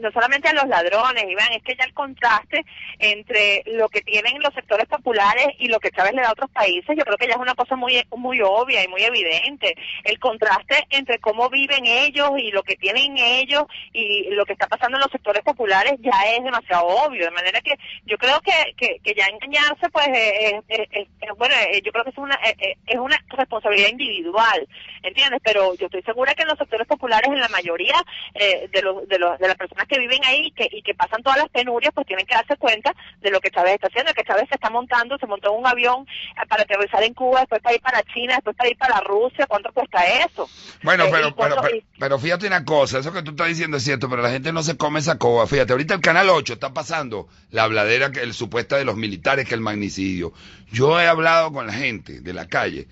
No, solamente a los ladrones, Iván, es que ya el contraste entre lo que tienen los sectores populares y lo que Chávez le da a otros países, yo creo que ya es una cosa muy muy obvia y muy evidente. El contraste entre cómo viven ellos y lo que tienen ellos y lo que está pasando en los sectores populares ya es demasiado obvio, de manera que yo creo que, que, que ya engañarse, pues, eh, eh, eh, bueno, eh, yo creo que es una eh, eh, es una responsabilidad individual, ¿entiendes? Pero yo estoy segura que en los sectores populares, en la mayoría eh, de los de los de las personas que viven ahí y que, y que pasan todas las penurias, pues tienen que darse cuenta de lo que Chávez está haciendo, que Chávez se está montando, se montó en un avión eh, para aterrizar en Cuba, después para ir para China, después para ir para Rusia, ¿cuánto cuesta eso? Bueno, Eh, pero, pero, cuánto- pero, y- pero fíjate una cosa, eso que tú estás diciendo es cierto, pero la gente no se come esa coba. Fíjate, ahorita el Canal 8 está pasando la habladera, que el supuesta de los militares, que el magnicidio. Yo he hablado con la gente de la calle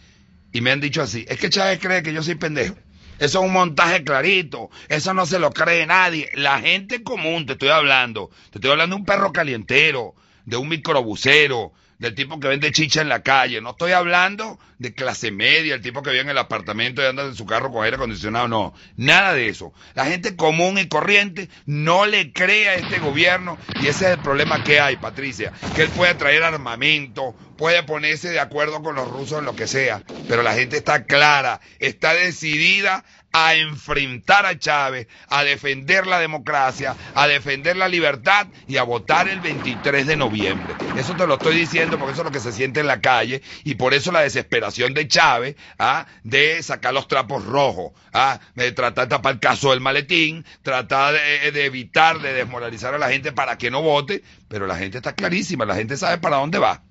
y me han dicho así, es que Chávez cree que yo soy pendejo. Eso es un montaje clarito, eso no se lo cree nadie. La gente común, te estoy hablando, te estoy hablando de un perro calientero, de un microbusero, del tipo que vende chicha en la calle. No estoy hablando de clase media, el tipo que vive en el apartamento y anda en su carro con aire acondicionado. No, nada de eso. La gente común y corriente no le cree a este gobierno y ese es el problema que hay, Patricia. Que él puede traer armamento, puede ponerse de acuerdo con los rusos en lo que sea, pero la gente está clara, está decidida a enfrentar a Chávez, a defender la democracia, a defender la libertad y a votar el 23 de noviembre. Eso te lo estoy diciendo porque eso es lo que se siente en la calle y por eso la desesperación de Chávez ¿ah? de sacar los trapos rojos, ¿ah? de tratar de tapar el caso del maletín, tratar de, de evitar, de desmoralizar a la gente para que no vote, pero la gente está clarísima, la gente sabe para dónde va.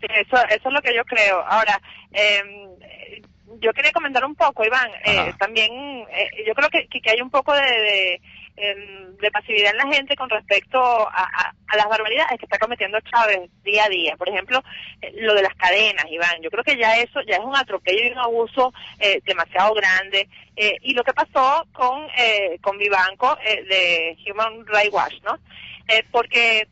Sí, eso, eso es lo que yo creo. Ahora, eh, yo quería comentar un poco, Iván, eh, también eh, yo creo que, que, que hay un poco de, de, em, de pasividad en la gente con respecto a, a- a las barbaridades que está cometiendo Chávez día a día. Por ejemplo, eh, lo de las cadenas, Iván. Yo creo que ya eso ya es un atropello y un abuso eh, demasiado grande. Eh, y lo que pasó con, eh, con Vivanco eh, de Human Rights Watch, ¿no? Eh, porque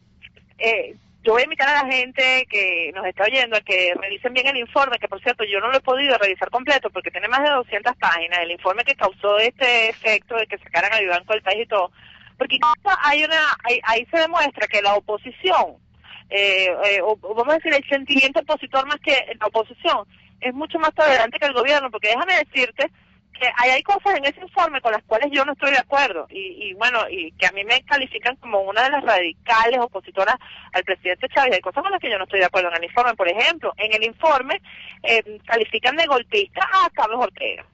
eh, yo voy a invitar a la gente que nos está oyendo a que revisen bien el informe, que por cierto yo no lo he podido revisar completo porque tiene más de 200 páginas, el informe que causó este efecto de que sacaran al Banco del país y todo. Porque hay una, ahí, se demuestra que la oposición, eh, eh, o vamos a decir el sentimiento opositor más que la oposición, es mucho más tolerante que el gobierno, porque déjame decirte que hay, hay cosas en ese informe con las cuales yo no estoy de acuerdo y, y bueno, y que a mí me califican como una de las radicales opositoras al presidente Chávez. Hay cosas con las que yo no estoy de acuerdo en el informe. Por ejemplo, en el informe eh, califican de golpista a Carlos Ortega.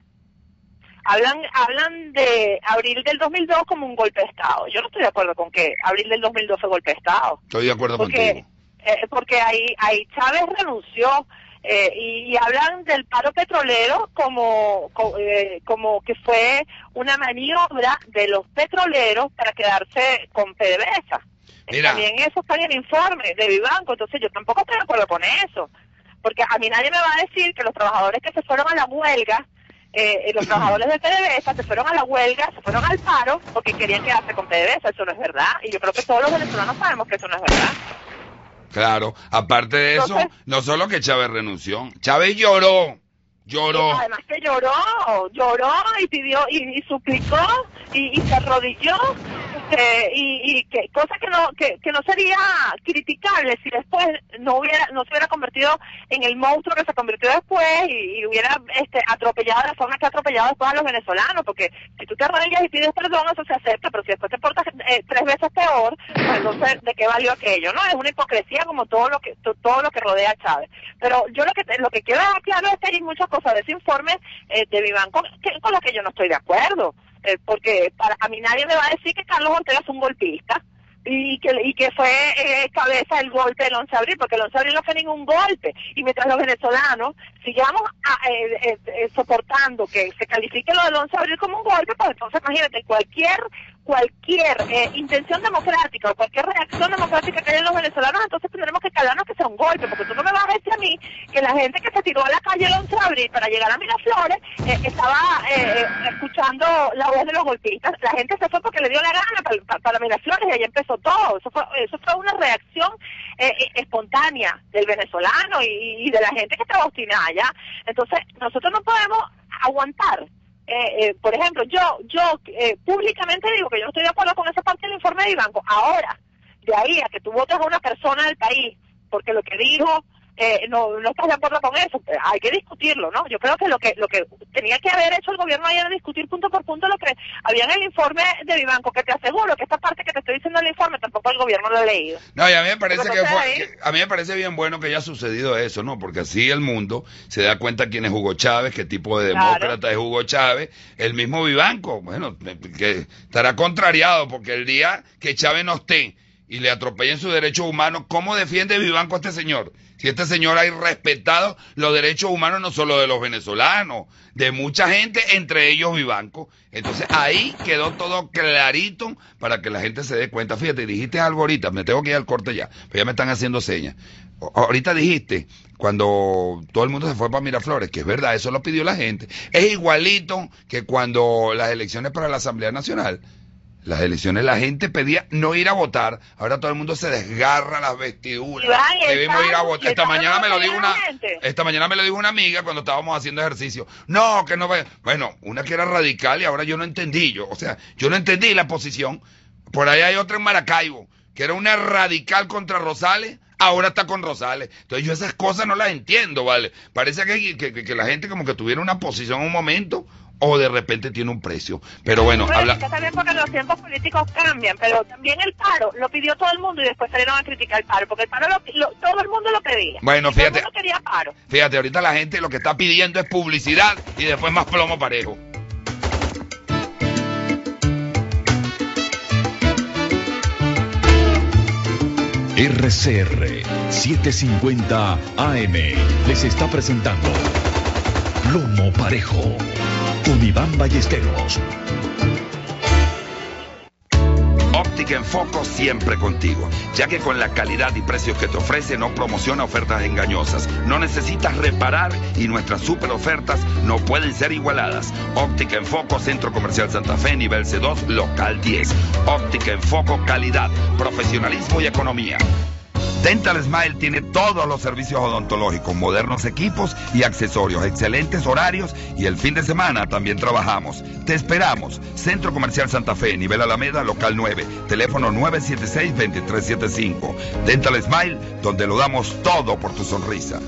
Hablan, hablan de abril del 2002 como un golpe de Estado. Yo no estoy de acuerdo con que abril del 2002 fue golpe de Estado Estoy de acuerdo porque contigo. eh, porque ahí ahí Chávez renunció eh, y, y hablan del paro petrolero como co- eh, como que fue una maniobra de los petroleros para quedarse con PDVSA. Mira. También eso está en el informe de Vivanco, entonces yo tampoco estoy de acuerdo con eso, porque a mí nadie me va a decir que los trabajadores que se fueron a la huelga eh, eh, los trabajadores de PDVSA se fueron a la huelga, se fueron al paro porque querían quedarse con PDVSA, eso no es verdad, y yo creo que todos los venezolanos sabemos que eso no es verdad. Claro, aparte de eso, Entonces- no solo que Chávez renunció, Chávez lloró, lloró. Además que lloró, lloró y pidió y, y suplicó y, y se arrodilló este, y, y que cosa que no que, que no sería criticable si después no hubiera no se hubiera convertido en el monstruo que se convirtió después y, y hubiera este atropellado de la forma que ha atropellado después a los venezolanos porque si tú te arrodillas y pides perdón eso se acepta pero si después te portas eh, tres veces peor pues entonces de qué valió aquello no es una hipocresía como todo lo que to- todo lo que rodea a Chávez. Pero yo lo que lo que quiero dejar claro es que hay muchas cosas de ese informe eh, de Vivanco que, con las que yo no estoy de acuerdo eh, porque para a mí nadie me va a decir que Carlos Ortega es un golpista y que, y que fue eh, cabeza el golpe del 11 de abril, porque el 11 de abril no fue ningún golpe. Y mientras los venezolanos sigamos a- eh, eh, eh, soportando que se califique lo del 11 de abril como un golpe, pues entonces imagínate, cualquier cualquier eh, intención democrática o cualquier reacción democrática que haya en los venezolanos, entonces tendremos que calarnos que sea un golpe, porque tú no me vas a decir a mí que la gente que se tiró a la calle el 11 de abril para llegar a Miraflores eh, estaba eh, eh, escuchando la voz de los golpistas. La gente se fue porque le dio la gana para, para, para Miraflores y ahí empezó todo. Eso fue, eso fue una reacción eh, eh, espontánea del venezolano y, de la gente que estaba obstinada allá. Entonces, nosotros no podemos aguantar eh, eh, por ejemplo, yo yo eh, públicamente digo que yo no estoy de acuerdo con esa parte del informe de Ibanco. Ahora, de ahí a que tú votes a una persona del país porque lo que dijo eh, no no estás de acuerdo con eso, hay que discutirlo, ¿no? Yo creo que lo que lo que tenía que haber hecho el gobierno ayer era discutir punto por punto lo que había en el informe de Vivanco, que te aseguro que esta parte que te estoy diciendo del informe tampoco el gobierno lo ha leído. No, y a mí me parece que fue, entonces ahí- que- a mí me parece bien bueno que haya sucedido eso, ¿no? Porque así el mundo se da cuenta quién es Hugo Chávez, qué tipo de Claro. demócrata es Hugo Chávez, el mismo Vivanco, bueno, que estará contrariado porque el día que Chávez no esté y le atropellen sus derechos humanos, ¿cómo defiende Vivanco a este señor? Si este señor ha irrespetado los derechos humanos no solo de los venezolanos, de mucha gente, entre ellos Vivanco. Entonces ahí quedó todo clarito para que la gente se dé cuenta. Fíjate, dijiste algo ahorita, me tengo que ir al corte ya, pero ya me están haciendo señas. Ahorita dijiste, cuando todo el mundo se fue para Miraflores, que es verdad, eso lo pidió la gente. Es igualito que cuando las elecciones para la Asamblea Nacional. Las elecciones la gente pedía no ir a votar, ahora todo el mundo se desgarra las vestiduras. Iván, y el Debemos ir a votar. Esta mañana me lo dijo una esta mañana me lo dijo una amiga cuando estábamos haciendo ejercicio. No, que no vaya. Bueno, una que era radical y ahora yo no entendí. Yo, o sea, yo no entendí la posición. Por ahí hay otra en Maracaibo, que era una radical contra Rosales, ahora está con Rosales. Entonces yo esas cosas no las entiendo, ¿vale? Parece que, que- que- que la gente como que tuviera una posición en un momento o de repente tiene un precio. Pero bueno, Bueno, habla... está también porque los tiempos políticos cambian, pero también el paro lo pidió todo el mundo y después salieron a criticar el paro, porque el paro lo, lo- todo el mundo lo pedía. Bueno, Y todo fíjate. el mundo quería paro. Fíjate, ahorita la gente lo que está pidiendo es publicidad y después más plomo parejo. RCR 750 AM les está presentando Lomo Parejo con Iván Ballesteros. Óptica en Foco siempre contigo, ya que con la calidad y precios que te ofrece no promociona ofertas engañosas. No necesitas reparar y nuestras super ofertas no pueden ser igualadas. Óptica en Foco, Centro Comercial Santa Fe, nivel C2, local 10. Óptica en Foco, calidad, profesionalismo y economía. Dental Smile tiene todos los servicios odontológicos, modernos equipos y accesorios, excelentes horarios y el fin de semana también trabajamos. Te esperamos. Centro Comercial Santa Fe, nivel Alameda, local 9, teléfono 976-2375. Dental Smile, donde lo damos todo por tu sonrisa.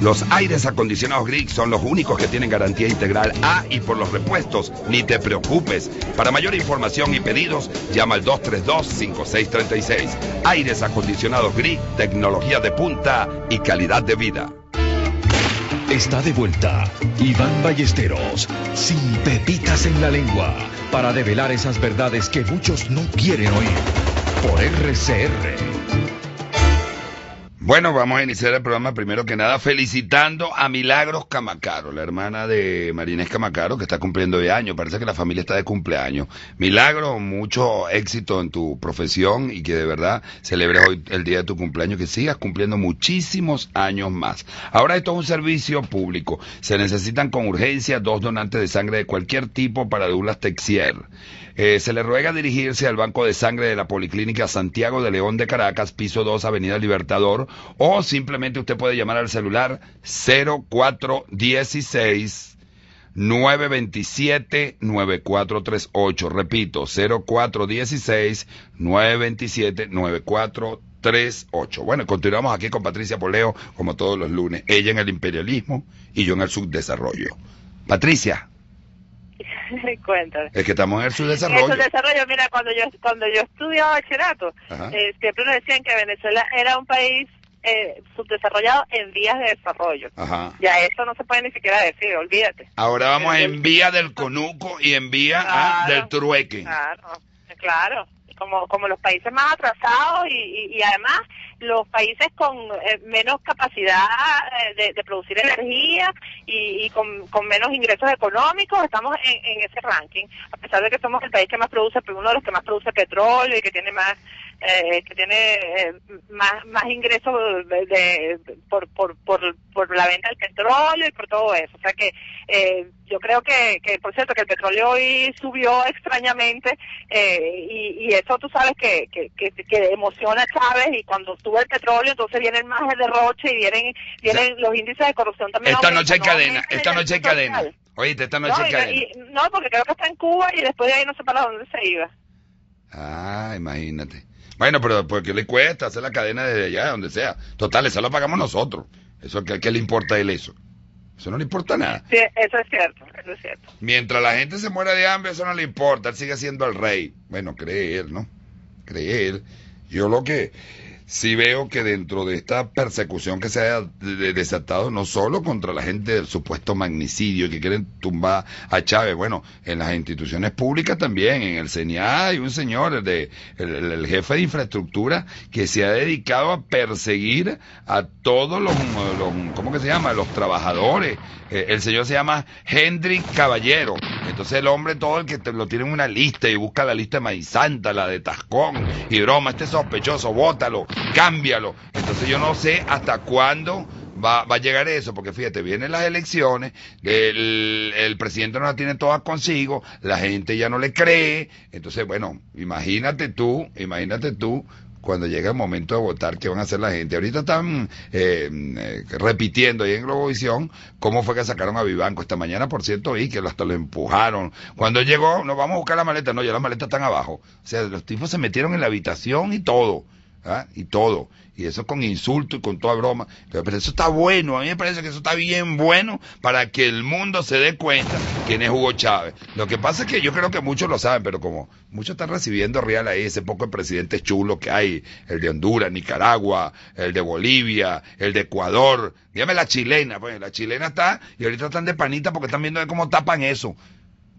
Los aires acondicionados Griggs son los únicos que tienen garantía integral A y por los repuestos, ni te preocupes. Para mayor información y pedidos, llama al 232-5636. Aires acondicionados Griggs, tecnología de punta y calidad de vida. Está de vuelta Iván Ballesteros, sin pepitas en la lengua, para develar esas verdades que muchos no quieren oír. Por RCR. Bueno, vamos a iniciar el programa primero que nada felicitando a Milagros Camacaro, la hermana de Marinés Camacaro, que está cumpliendo de años. Parece que la familia está de cumpleaños. Milagros, mucho éxito en tu profesión y que de verdad celebres hoy el día de tu cumpleaños, que sigas cumpliendo muchísimos años más. Ahora esto es un servicio público. Se necesitan con urgencia dos donantes de sangre de cualquier tipo para Douglas Texier. Eh, se le ruega dirigirse al Banco de Sangre de la Policlínica Santiago de León de Caracas, piso 2, Avenida Libertador, o simplemente usted puede llamar al celular 0416 927-9438. Repito, 0416-927-9438. Bueno, continuamos aquí con Patricia Poleo, como todos los lunes. Ella en el imperialismo y yo en el subdesarrollo. Patricia, Cuéntame. es que estamos en el Eso subdesarrollo. desarrollo, mira, cuando yo cuando yo estudiaba bachillerato, eh, siempre nos decían que Venezuela era un país eh, subdesarrollado en vías de desarrollo. Ajá. Ya eso no se puede ni siquiera decir, olvídate. Ahora vamos Pero en vía del conuco y en vía ah, Claro. del trueque. Claro, claro. como, como los países más atrasados y, y, y además los países con eh, menos capacidad eh, de, producir energía y, y con, menos ingresos económicos, estamos en, en ese ranking, a pesar de que somos el país que más produce, uno de los que más produce petróleo y que tiene más eh, que tiene eh, más, más ingresos de, por, por, por, por la venta del petróleo y por todo eso. O sea que eh, yo creo que, que, por cierto, que el petróleo hoy subió extrañamente eh, y, y eso tú sabes que, que, que, que emociona a Chávez y cuando sube el petróleo entonces vienen más el derroche y vienen, vienen los índices de corrupción también. Esta noche no cadena, esta el noche gasto cadena. Oíste, esta noche y- cadena. no, porque creo que está en Cuba y después de ahí no sé para dónde se iba. Ah, imagínate. Bueno, pero porque le cuesta hacer la cadena desde allá, donde sea. Total, eso lo pagamos nosotros. Eso ¿qué, qué le importa a él eso? Eso no le importa nada. Sí, eso es cierto, eso es cierto. Mientras la gente se muera de hambre, eso no le importa. Él sigue siendo el rey. Bueno, cree él, ¿no? Cree él. Yo lo que sí veo que dentro de esta persecución que se ha de- de- desatado, no solo contra la gente del supuesto magnicidio que quieren tumbar a Chávez, bueno, en las instituciones públicas también, en el CENIA hay un señor, el, de, el, jefe de infraestructura, que se ha dedicado a perseguir a todos los, los ¿cómo que se llama? Los trabajadores. Eh, el señor se llama Hendrik Caballero. Entonces el hombre todo el que te- lo tiene en una lista y busca la lista de Maíz Santa, la de Tascón y broma, este sospechoso, bótalo, cámbialo. Entonces yo no sé hasta cuándo va, va a llegar eso, porque fíjate, vienen las elecciones, el, el presidente no la tiene todas consigo, la gente ya no le cree, entonces bueno, imagínate tú, imagínate tú cuando llega el momento de votar, ¿qué van a hacer la gente? Ahorita están eh, eh, repitiendo ahí en Globovisión cómo fue que sacaron a Vivanco esta mañana, por cierto, y que hasta lo empujaron. Cuando llegó, nos vamos a buscar la maleta, no, ya las maletas están abajo. O sea, los tipos se metieron en la habitación y todo. ¿Ah? y todo, y eso con insulto y con toda broma, pero, eso está bueno, a mí me parece que eso está bien bueno para que el mundo se dé cuenta quién es Hugo Chávez. Lo que pasa es que yo creo que muchos lo saben, pero como muchos están recibiendo real ahí ese poco de presidentes chulos que hay, el de Honduras, Nicaragua, el de Bolivia, el de Ecuador, dígame la chilena, pues la chilena está, y ahorita están de panita porque están viendo cómo tapan eso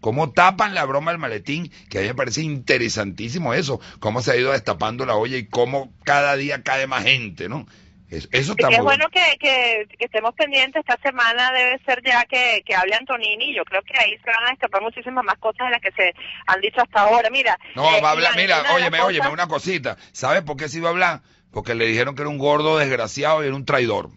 cómo tapan la broma del maletín, que a mí me parece interesantísimo eso, cómo se ha ido destapando la olla y cómo cada día cae más gente, ¿no? Eso, eso está es bueno que, que, que estemos pendientes. Esta semana debe ser ya que, que hable Antonini. Yo creo que ahí se van a escapar muchísimas más cosas de las que se han dicho hasta ahora. Mira. No, eh, va a hablar, Iván, mira, óyeme, óyeme, cosas- una cosita. ¿Sabes por qué se iba a hablar? Porque le dijeron que era un gordo desgraciado y era un traidor.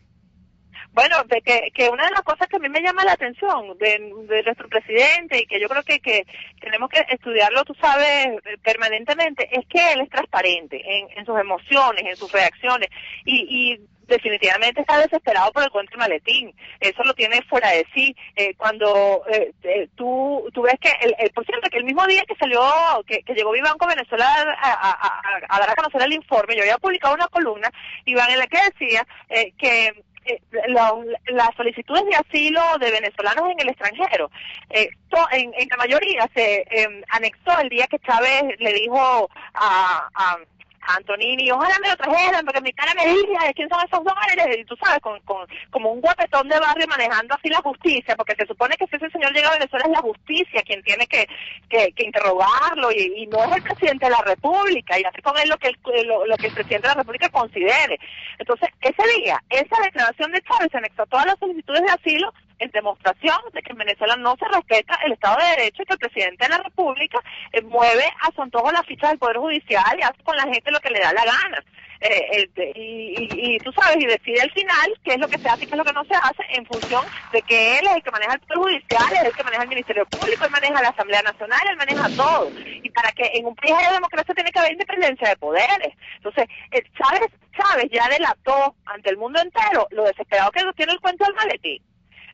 Bueno, de que, que una de las cosas que a mí me llama la atención de, de nuestro presidente y que yo creo que, que tenemos que estudiarlo, tú sabes, eh, permanentemente, es que él es transparente en, en sus emociones, en sus reacciones y, y definitivamente está desesperado por el cuento maletín. Eso lo tiene fuera de sí. Eh, cuando eh, eh, tú, tú ves que, el, por cierto, que el mismo día que salió, que, que llegó Vivanco Venezuela a, a- a- a dar a conocer el informe, yo había publicado una columna, Iván, en la que decía eh, que eh, lo- las solicitudes de asilo de venezolanos en el extranjero, eh, to- en, la mayoría se eh, anexó el día que Chávez le dijo a Antonini, ojalá me lo trajeran, porque mi cara me diga de quién son esos dólares, y tú sabes, con, con, como un guapetón de barrio manejando así la justicia, porque se supone que si ese señor llega a Venezuela es la justicia quien tiene que, que, que interrogarlo, y, no es el presidente de la República, y hace con él lo que el, lo, lo que el presidente de la República considere. Entonces, ese día, esa declaración de Chávez se anexó todas las solicitudes de asilo en demostración de que en Venezuela no se respeta el Estado de Derecho y que el presidente de la República eh, mueve a su antojo las fichas del Poder Judicial y hace con la gente lo que le da la gana. Eh, este, y, y- y tú sabes, y decide al final qué es lo que se hace y qué es lo que no se hace en función de que él es el que maneja el Poder Judicial, es el que maneja el Ministerio Público, él maneja la Asamblea Nacional, él maneja todo. Y para que en un país haya democracia tiene que haber independencia de poderes. Entonces, eh, Chávez, Chávez ya delató ante el mundo entero lo desesperado que tiene el cuento del maletín.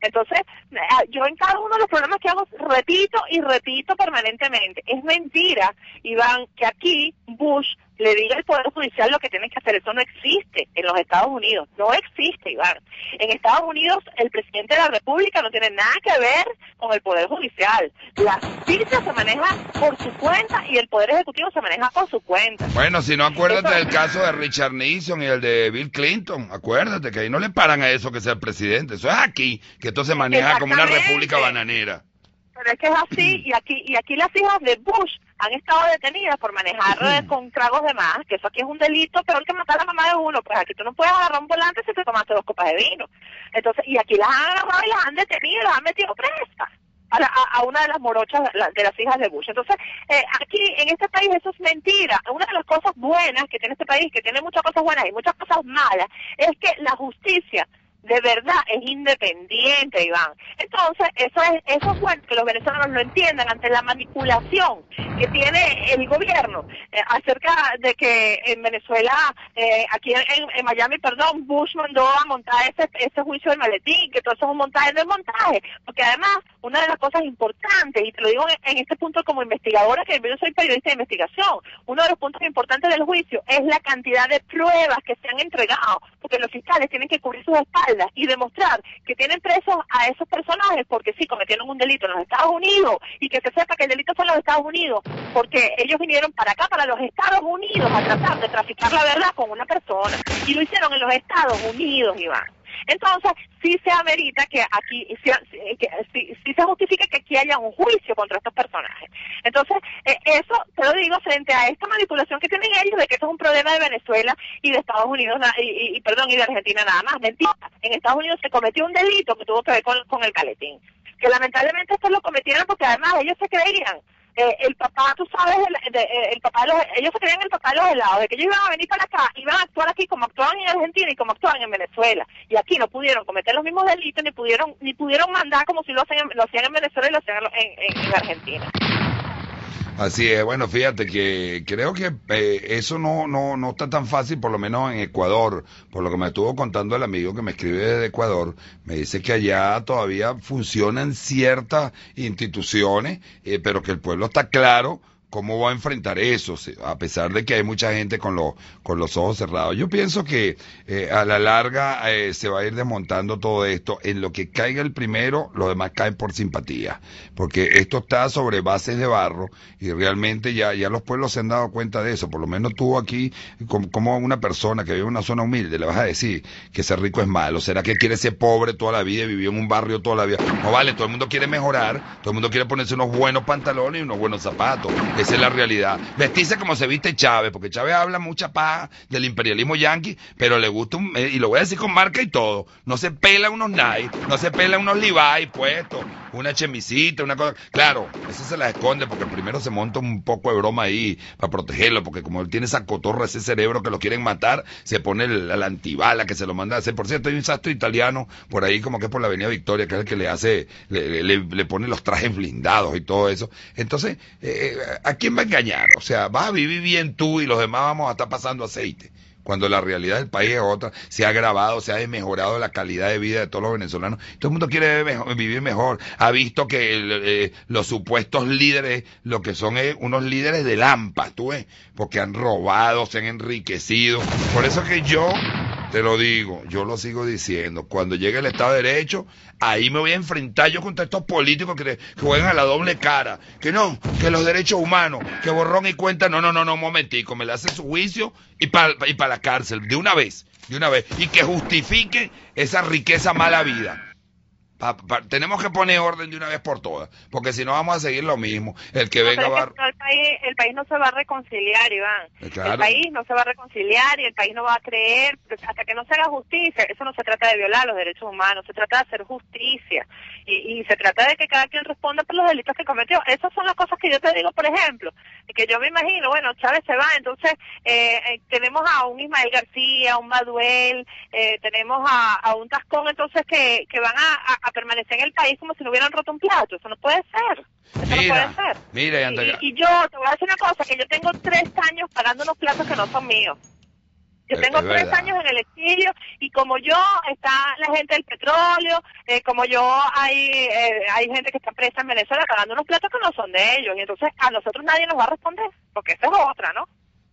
Entonces, eh, yo en cada uno de los programas que hago repito y repito permanentemente. Es mentira, Iván, que aquí Bush le diga al Poder Judicial lo que tiene que hacer. Eso no existe en los Estados Unidos. No existe, Iván. En Estados Unidos, el presidente de la República no tiene nada que ver con el Poder Judicial. La justicia se maneja por su cuenta y el Poder Ejecutivo se maneja por su cuenta. Bueno, si no, acuérdate del caso de Richard Nixon y el de Bill Clinton. Acuérdate que ahí no le paran a eso que sea el presidente. Eso es aquí, que esto se maneja como una república bananera. Pero es que es así, y aquí, y aquí las hijas de Bush han estado detenidas por manejar eh, con tragos de más, que eso aquí es un delito peor que matar a la mamá de uno, pues aquí tú no puedes agarrar un volante si te tomaste dos copas de vino. Entonces, y aquí las han agarrado y las han detenido, las han metido presas. A, la- a- una de las morochas de la- de las hijas de Bush. Entonces, eh, aquí en este país eso es mentira. Una de las cosas buenas que tiene este país, que tiene muchas cosas buenas y muchas cosas malas, es que la justicia de verdad es independiente, Iván. Entonces, eso es, eso es bueno que los venezolanos lo entiendan ante la manipulación que tiene el gobierno eh, acerca de que en Venezuela, eh, aquí en, Miami, perdón, Bush mandó a montar ese, ese juicio del maletín, que todo eso es un montaje del montaje, porque además, una de las cosas importantes, y te lo digo en, en este punto como investigadora, que yo soy periodista de investigación, uno de los puntos importantes del juicio es la cantidad de pruebas que se han entregado, porque los fiscales tienen que cubrir sus espaldas y demostrar que tienen presos a esos personajes porque sí cometieron un delito en los Estados Unidos y que se sepa que el delito fue en los Estados Unidos porque ellos vinieron para acá, para los Estados Unidos, a tratar de traficar la verdad con una persona y lo hicieron en los Estados Unidos, Iván. Entonces, sí se amerita que aquí, sí, que, se justifique que aquí haya un juicio contra estos personajes. Entonces, eh, eso te lo digo frente a esta manipulación que tienen ellos de que esto es un problema de Venezuela y de Estados Unidos, y, perdón, y de Argentina nada más. Mentira. En Estados Unidos se cometió un delito que tuvo que ver con, con el caletín. Que lamentablemente esto lo cometieron porque además ellos se creían eh, el papá, tú sabes, el, de- eh, el papá de los, ellos se creían el papá de los helados, de que ellos iban a venir para acá, iban a actuar aquí como actuaban en Argentina y como actuaban en Venezuela. Y aquí no pudieron cometer los mismos delitos, ni pudieron ni pudieron mandar como si lo hacían, en- lo hacían en Venezuela y lo hacían en, en- en Argentina. Así es, bueno, fíjate que creo que eh, eso no, no, no está tan fácil, por lo menos en Ecuador, por lo que me estuvo contando el amigo que me escribe desde Ecuador, me dice que allá todavía funcionan ciertas instituciones, eh, pero que el pueblo está claro cómo va a enfrentar eso, a pesar de que hay mucha gente con, los con los ojos cerrados. Yo pienso que eh, a la larga eh, se va a ir desmontando todo esto. En lo que caiga el primero, los demás caen por simpatía, porque esto está sobre bases de barro y realmente ya, ya los pueblos se han dado cuenta de eso. Por lo menos tú aquí, como, como una persona que vive en una zona humilde, le vas a decir que ser rico es malo. ¿Será que quiere ser pobre toda la vida y vivió en un barrio toda la vida? No vale, todo el mundo quiere mejorar, todo el mundo quiere ponerse unos buenos pantalones y unos buenos zapatos. Esa es la realidad. Vestirse como se viste Chávez, porque Chávez habla mucha paja del imperialismo yanqui, pero le gusta, un, eh, y lo voy a decir con marca y todo, no se pela unos Nike, no se pela unos Levi puestos, una chemisita, una cosa. Claro, eso se la esconde porque primero se monta un poco de broma ahí para protegerlo, porque como él tiene esa cotorra, ese cerebro que lo quieren matar, se pone la antibala que se lo manda a hacer. Por cierto, hay un sastre italiano por ahí, como que por la Avenida Victoria, que es el que le hace, le, le- le pone los trajes blindados y todo eso. Entonces, eh, ¿a quién va a engañar? O sea, vas a vivir bien tú y los demás vamos a estar pasando aceite cuando la realidad del país es otra, se ha agravado, se ha desmejorado la calidad de vida de todos los venezolanos. Todo el mundo quiere vivir mejor. Ha visto que eh, los supuestos líderes, lo que son es unos líderes de lampa, tú ves, porque han robado, se han enriquecido. Por eso que yo te lo digo, yo lo sigo diciendo, cuando llegue el Estado de Derecho, ahí me voy a enfrentar yo contra estos políticos que, que juegan a la doble cara, que no, que los derechos humanos, que borrón y cuenta, no, no, no, no, momentico, me le hace su juicio y para y pa la cárcel, de una vez, de una vez, y que justifique esa riqueza mala vida. Pa- pa- tenemos que poner orden de una vez por todas, porque si no vamos a seguir lo mismo. El que No, venga va... el, país, el país no se va a reconciliar, Iván. Eh, claro. El país no se va a reconciliar y el país no va a creer pues, hasta que no se haga justicia. Eso no se trata de violar los derechos humanos, se trata de hacer justicia y, y se trata de que cada quien responda por los delitos que cometió. Esas son las cosas que yo te digo, por ejemplo, que yo me imagino, bueno, Chávez se va, entonces eh, eh, tenemos a un Ismael García, a un Maduel, eh, tenemos a, a un Tascón, entonces que, que van a, a- a permanecer en el país como si no hubieran roto un plato. Eso no puede ser. Eso Mira, no puede ser. mira, y Y, anda- y yo te voy a decir una cosa, que yo tengo tres años pagando unos platos que no son míos. Yo Es- tengo es tres verdad. años en el exilio y como yo está la gente del petróleo, eh, como yo hay eh, hay gente que está presa en Venezuela pagando unos platos que no son de ellos y entonces a nosotros nadie nos va a responder, porque esa es otra, ¿no?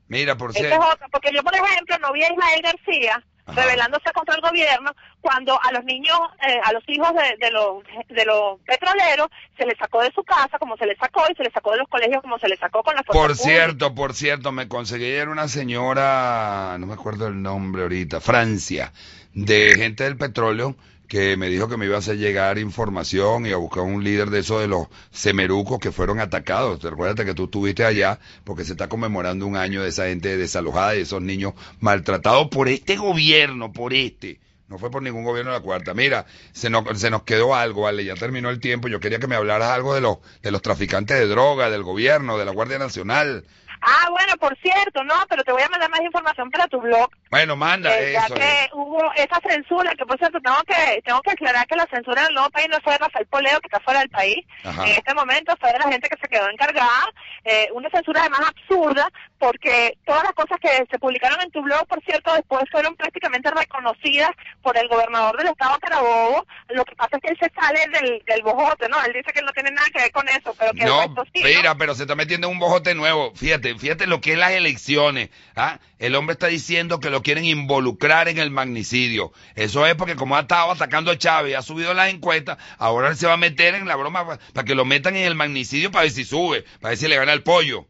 mira, por Esa es otra, porque yo por ejemplo no vi a Ismael García Ajá. rebelándose contra el gobierno cuando a los niños, eh, a los hijos de, de los de los petroleros se les sacó de su casa como se les sacó y se les sacó de los colegios como se les sacó con la Por pública. cierto, por cierto, me conseguí ayer una señora, no me acuerdo el nombre ahorita, Francia, de gente del petróleo, que me dijo que me iba a hacer llegar información y a buscar un líder de esos de los semerucos que fueron atacados. Te recuerdas que tú estuviste allá porque se está conmemorando un año de esa gente desalojada y de esos niños maltratados por este gobierno, por este. No fue por ningún gobierno de la cuarta. Mira, se nos, se nos quedó algo, vale, ya terminó el tiempo. Yo quería que me hablaras algo de los, de los traficantes de droga, del gobierno, de la Guardia Nacional. Ah, bueno, por cierto, no, pero te voy a mandar más información para tu blog. Bueno, manda Eh, ya eso. que hubo esa censura, que por cierto tengo que tengo que aclarar que la censura en el nuevo país no fue de Rafael Poleo, que está fuera del país. Ajá. En este momento fue de la gente que se quedó encargada. Eh, una censura además absurda, porque todas las cosas que se publicaron en tu blog, por cierto, después fueron prácticamente reconocidas por el gobernador del estado Carabobo. Lo que pasa es que él se sale del, del bojote, ¿no? Él dice que no tiene nada que ver con eso, pero que el No, resto sí, ¿no? mira, pero se está metiendo en un bojote nuevo. Fíjate, fíjate lo que es las elecciones. ¿ah? El hombre está diciendo que lo quieren involucrar en el magnicidio. Eso es porque como ha estado atacando a Chávez ha subido las encuestas, ahora se va a meter en la broma pa- para que lo metan en el magnicidio para ver si sube, para ver si le gana el pollo.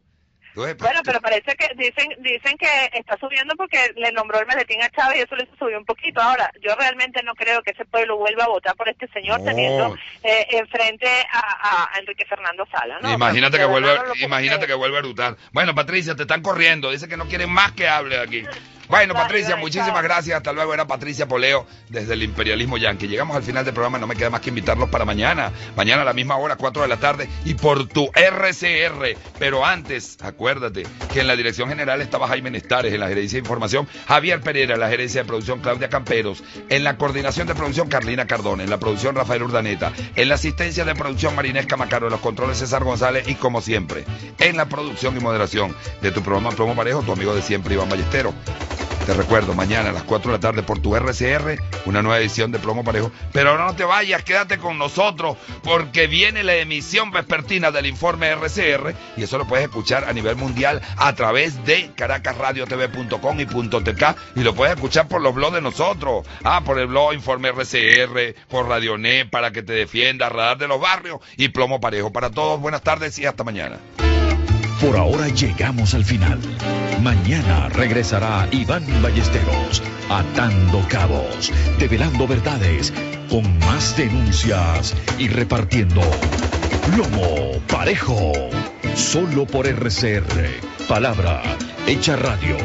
Entonces, Bueno, pero parece que dicen dicen que está subiendo porque le nombró el maletín a Chávez y eso le hizo subir un poquito. Ahora, yo realmente no creo que ese pueblo vuelva a votar por este señor No. teniendo eh, enfrente a, a Enrique Fernando Sala, ¿no? imagínate que vuelve, imagínate que vuelve a erutar. Bueno, Patricia, te están corriendo. Dice que no quieren más que hable aquí. Bueno, Patricia, muchísimas gracias. Hasta luego. Era Patricia Poleo desde el Imperialismo Yankee. Llegamos al final del programa. No me queda más que invitarlos para mañana. Mañana a la misma hora, 4 de la tarde. Y por tu RCR. Pero antes, acuérdate que en la dirección general estaba Jaime Nestares. En la gerencia de información, Javier Pereira. En la gerencia de producción, Claudia Camperos. En la coordinación de producción, Carlina Cardona. En la producción, Rafael Urdaneta. En la asistencia de producción, Marinesca Macaro. En los controles, César González. Y como siempre, en la producción y moderación de tu programa Plomo Parejo, tu amigo de siempre, Iván Ballestero. Te recuerdo, mañana a las 4 de la tarde por tu RCR, una nueva edición de Plomo Parejo. Pero ahora no te vayas, quédate con nosotros, porque viene la emisión vespertina del informe RCR y eso lo puedes escuchar a nivel mundial a través de caracasradiotv.com y .tk y lo puedes escuchar por los blogs de nosotros. Ah, por el blog Informe RCR, por Radionet, para que te defienda, Radar de los Barrios y Plomo Parejo. Para todos, buenas tardes y hasta mañana. Por ahora llegamos al final. Mañana regresará Iván Ballesteros, atando cabos, develando verdades, con más denuncias y repartiendo lomo parejo. Solo por RCR. Palabra hecha radio.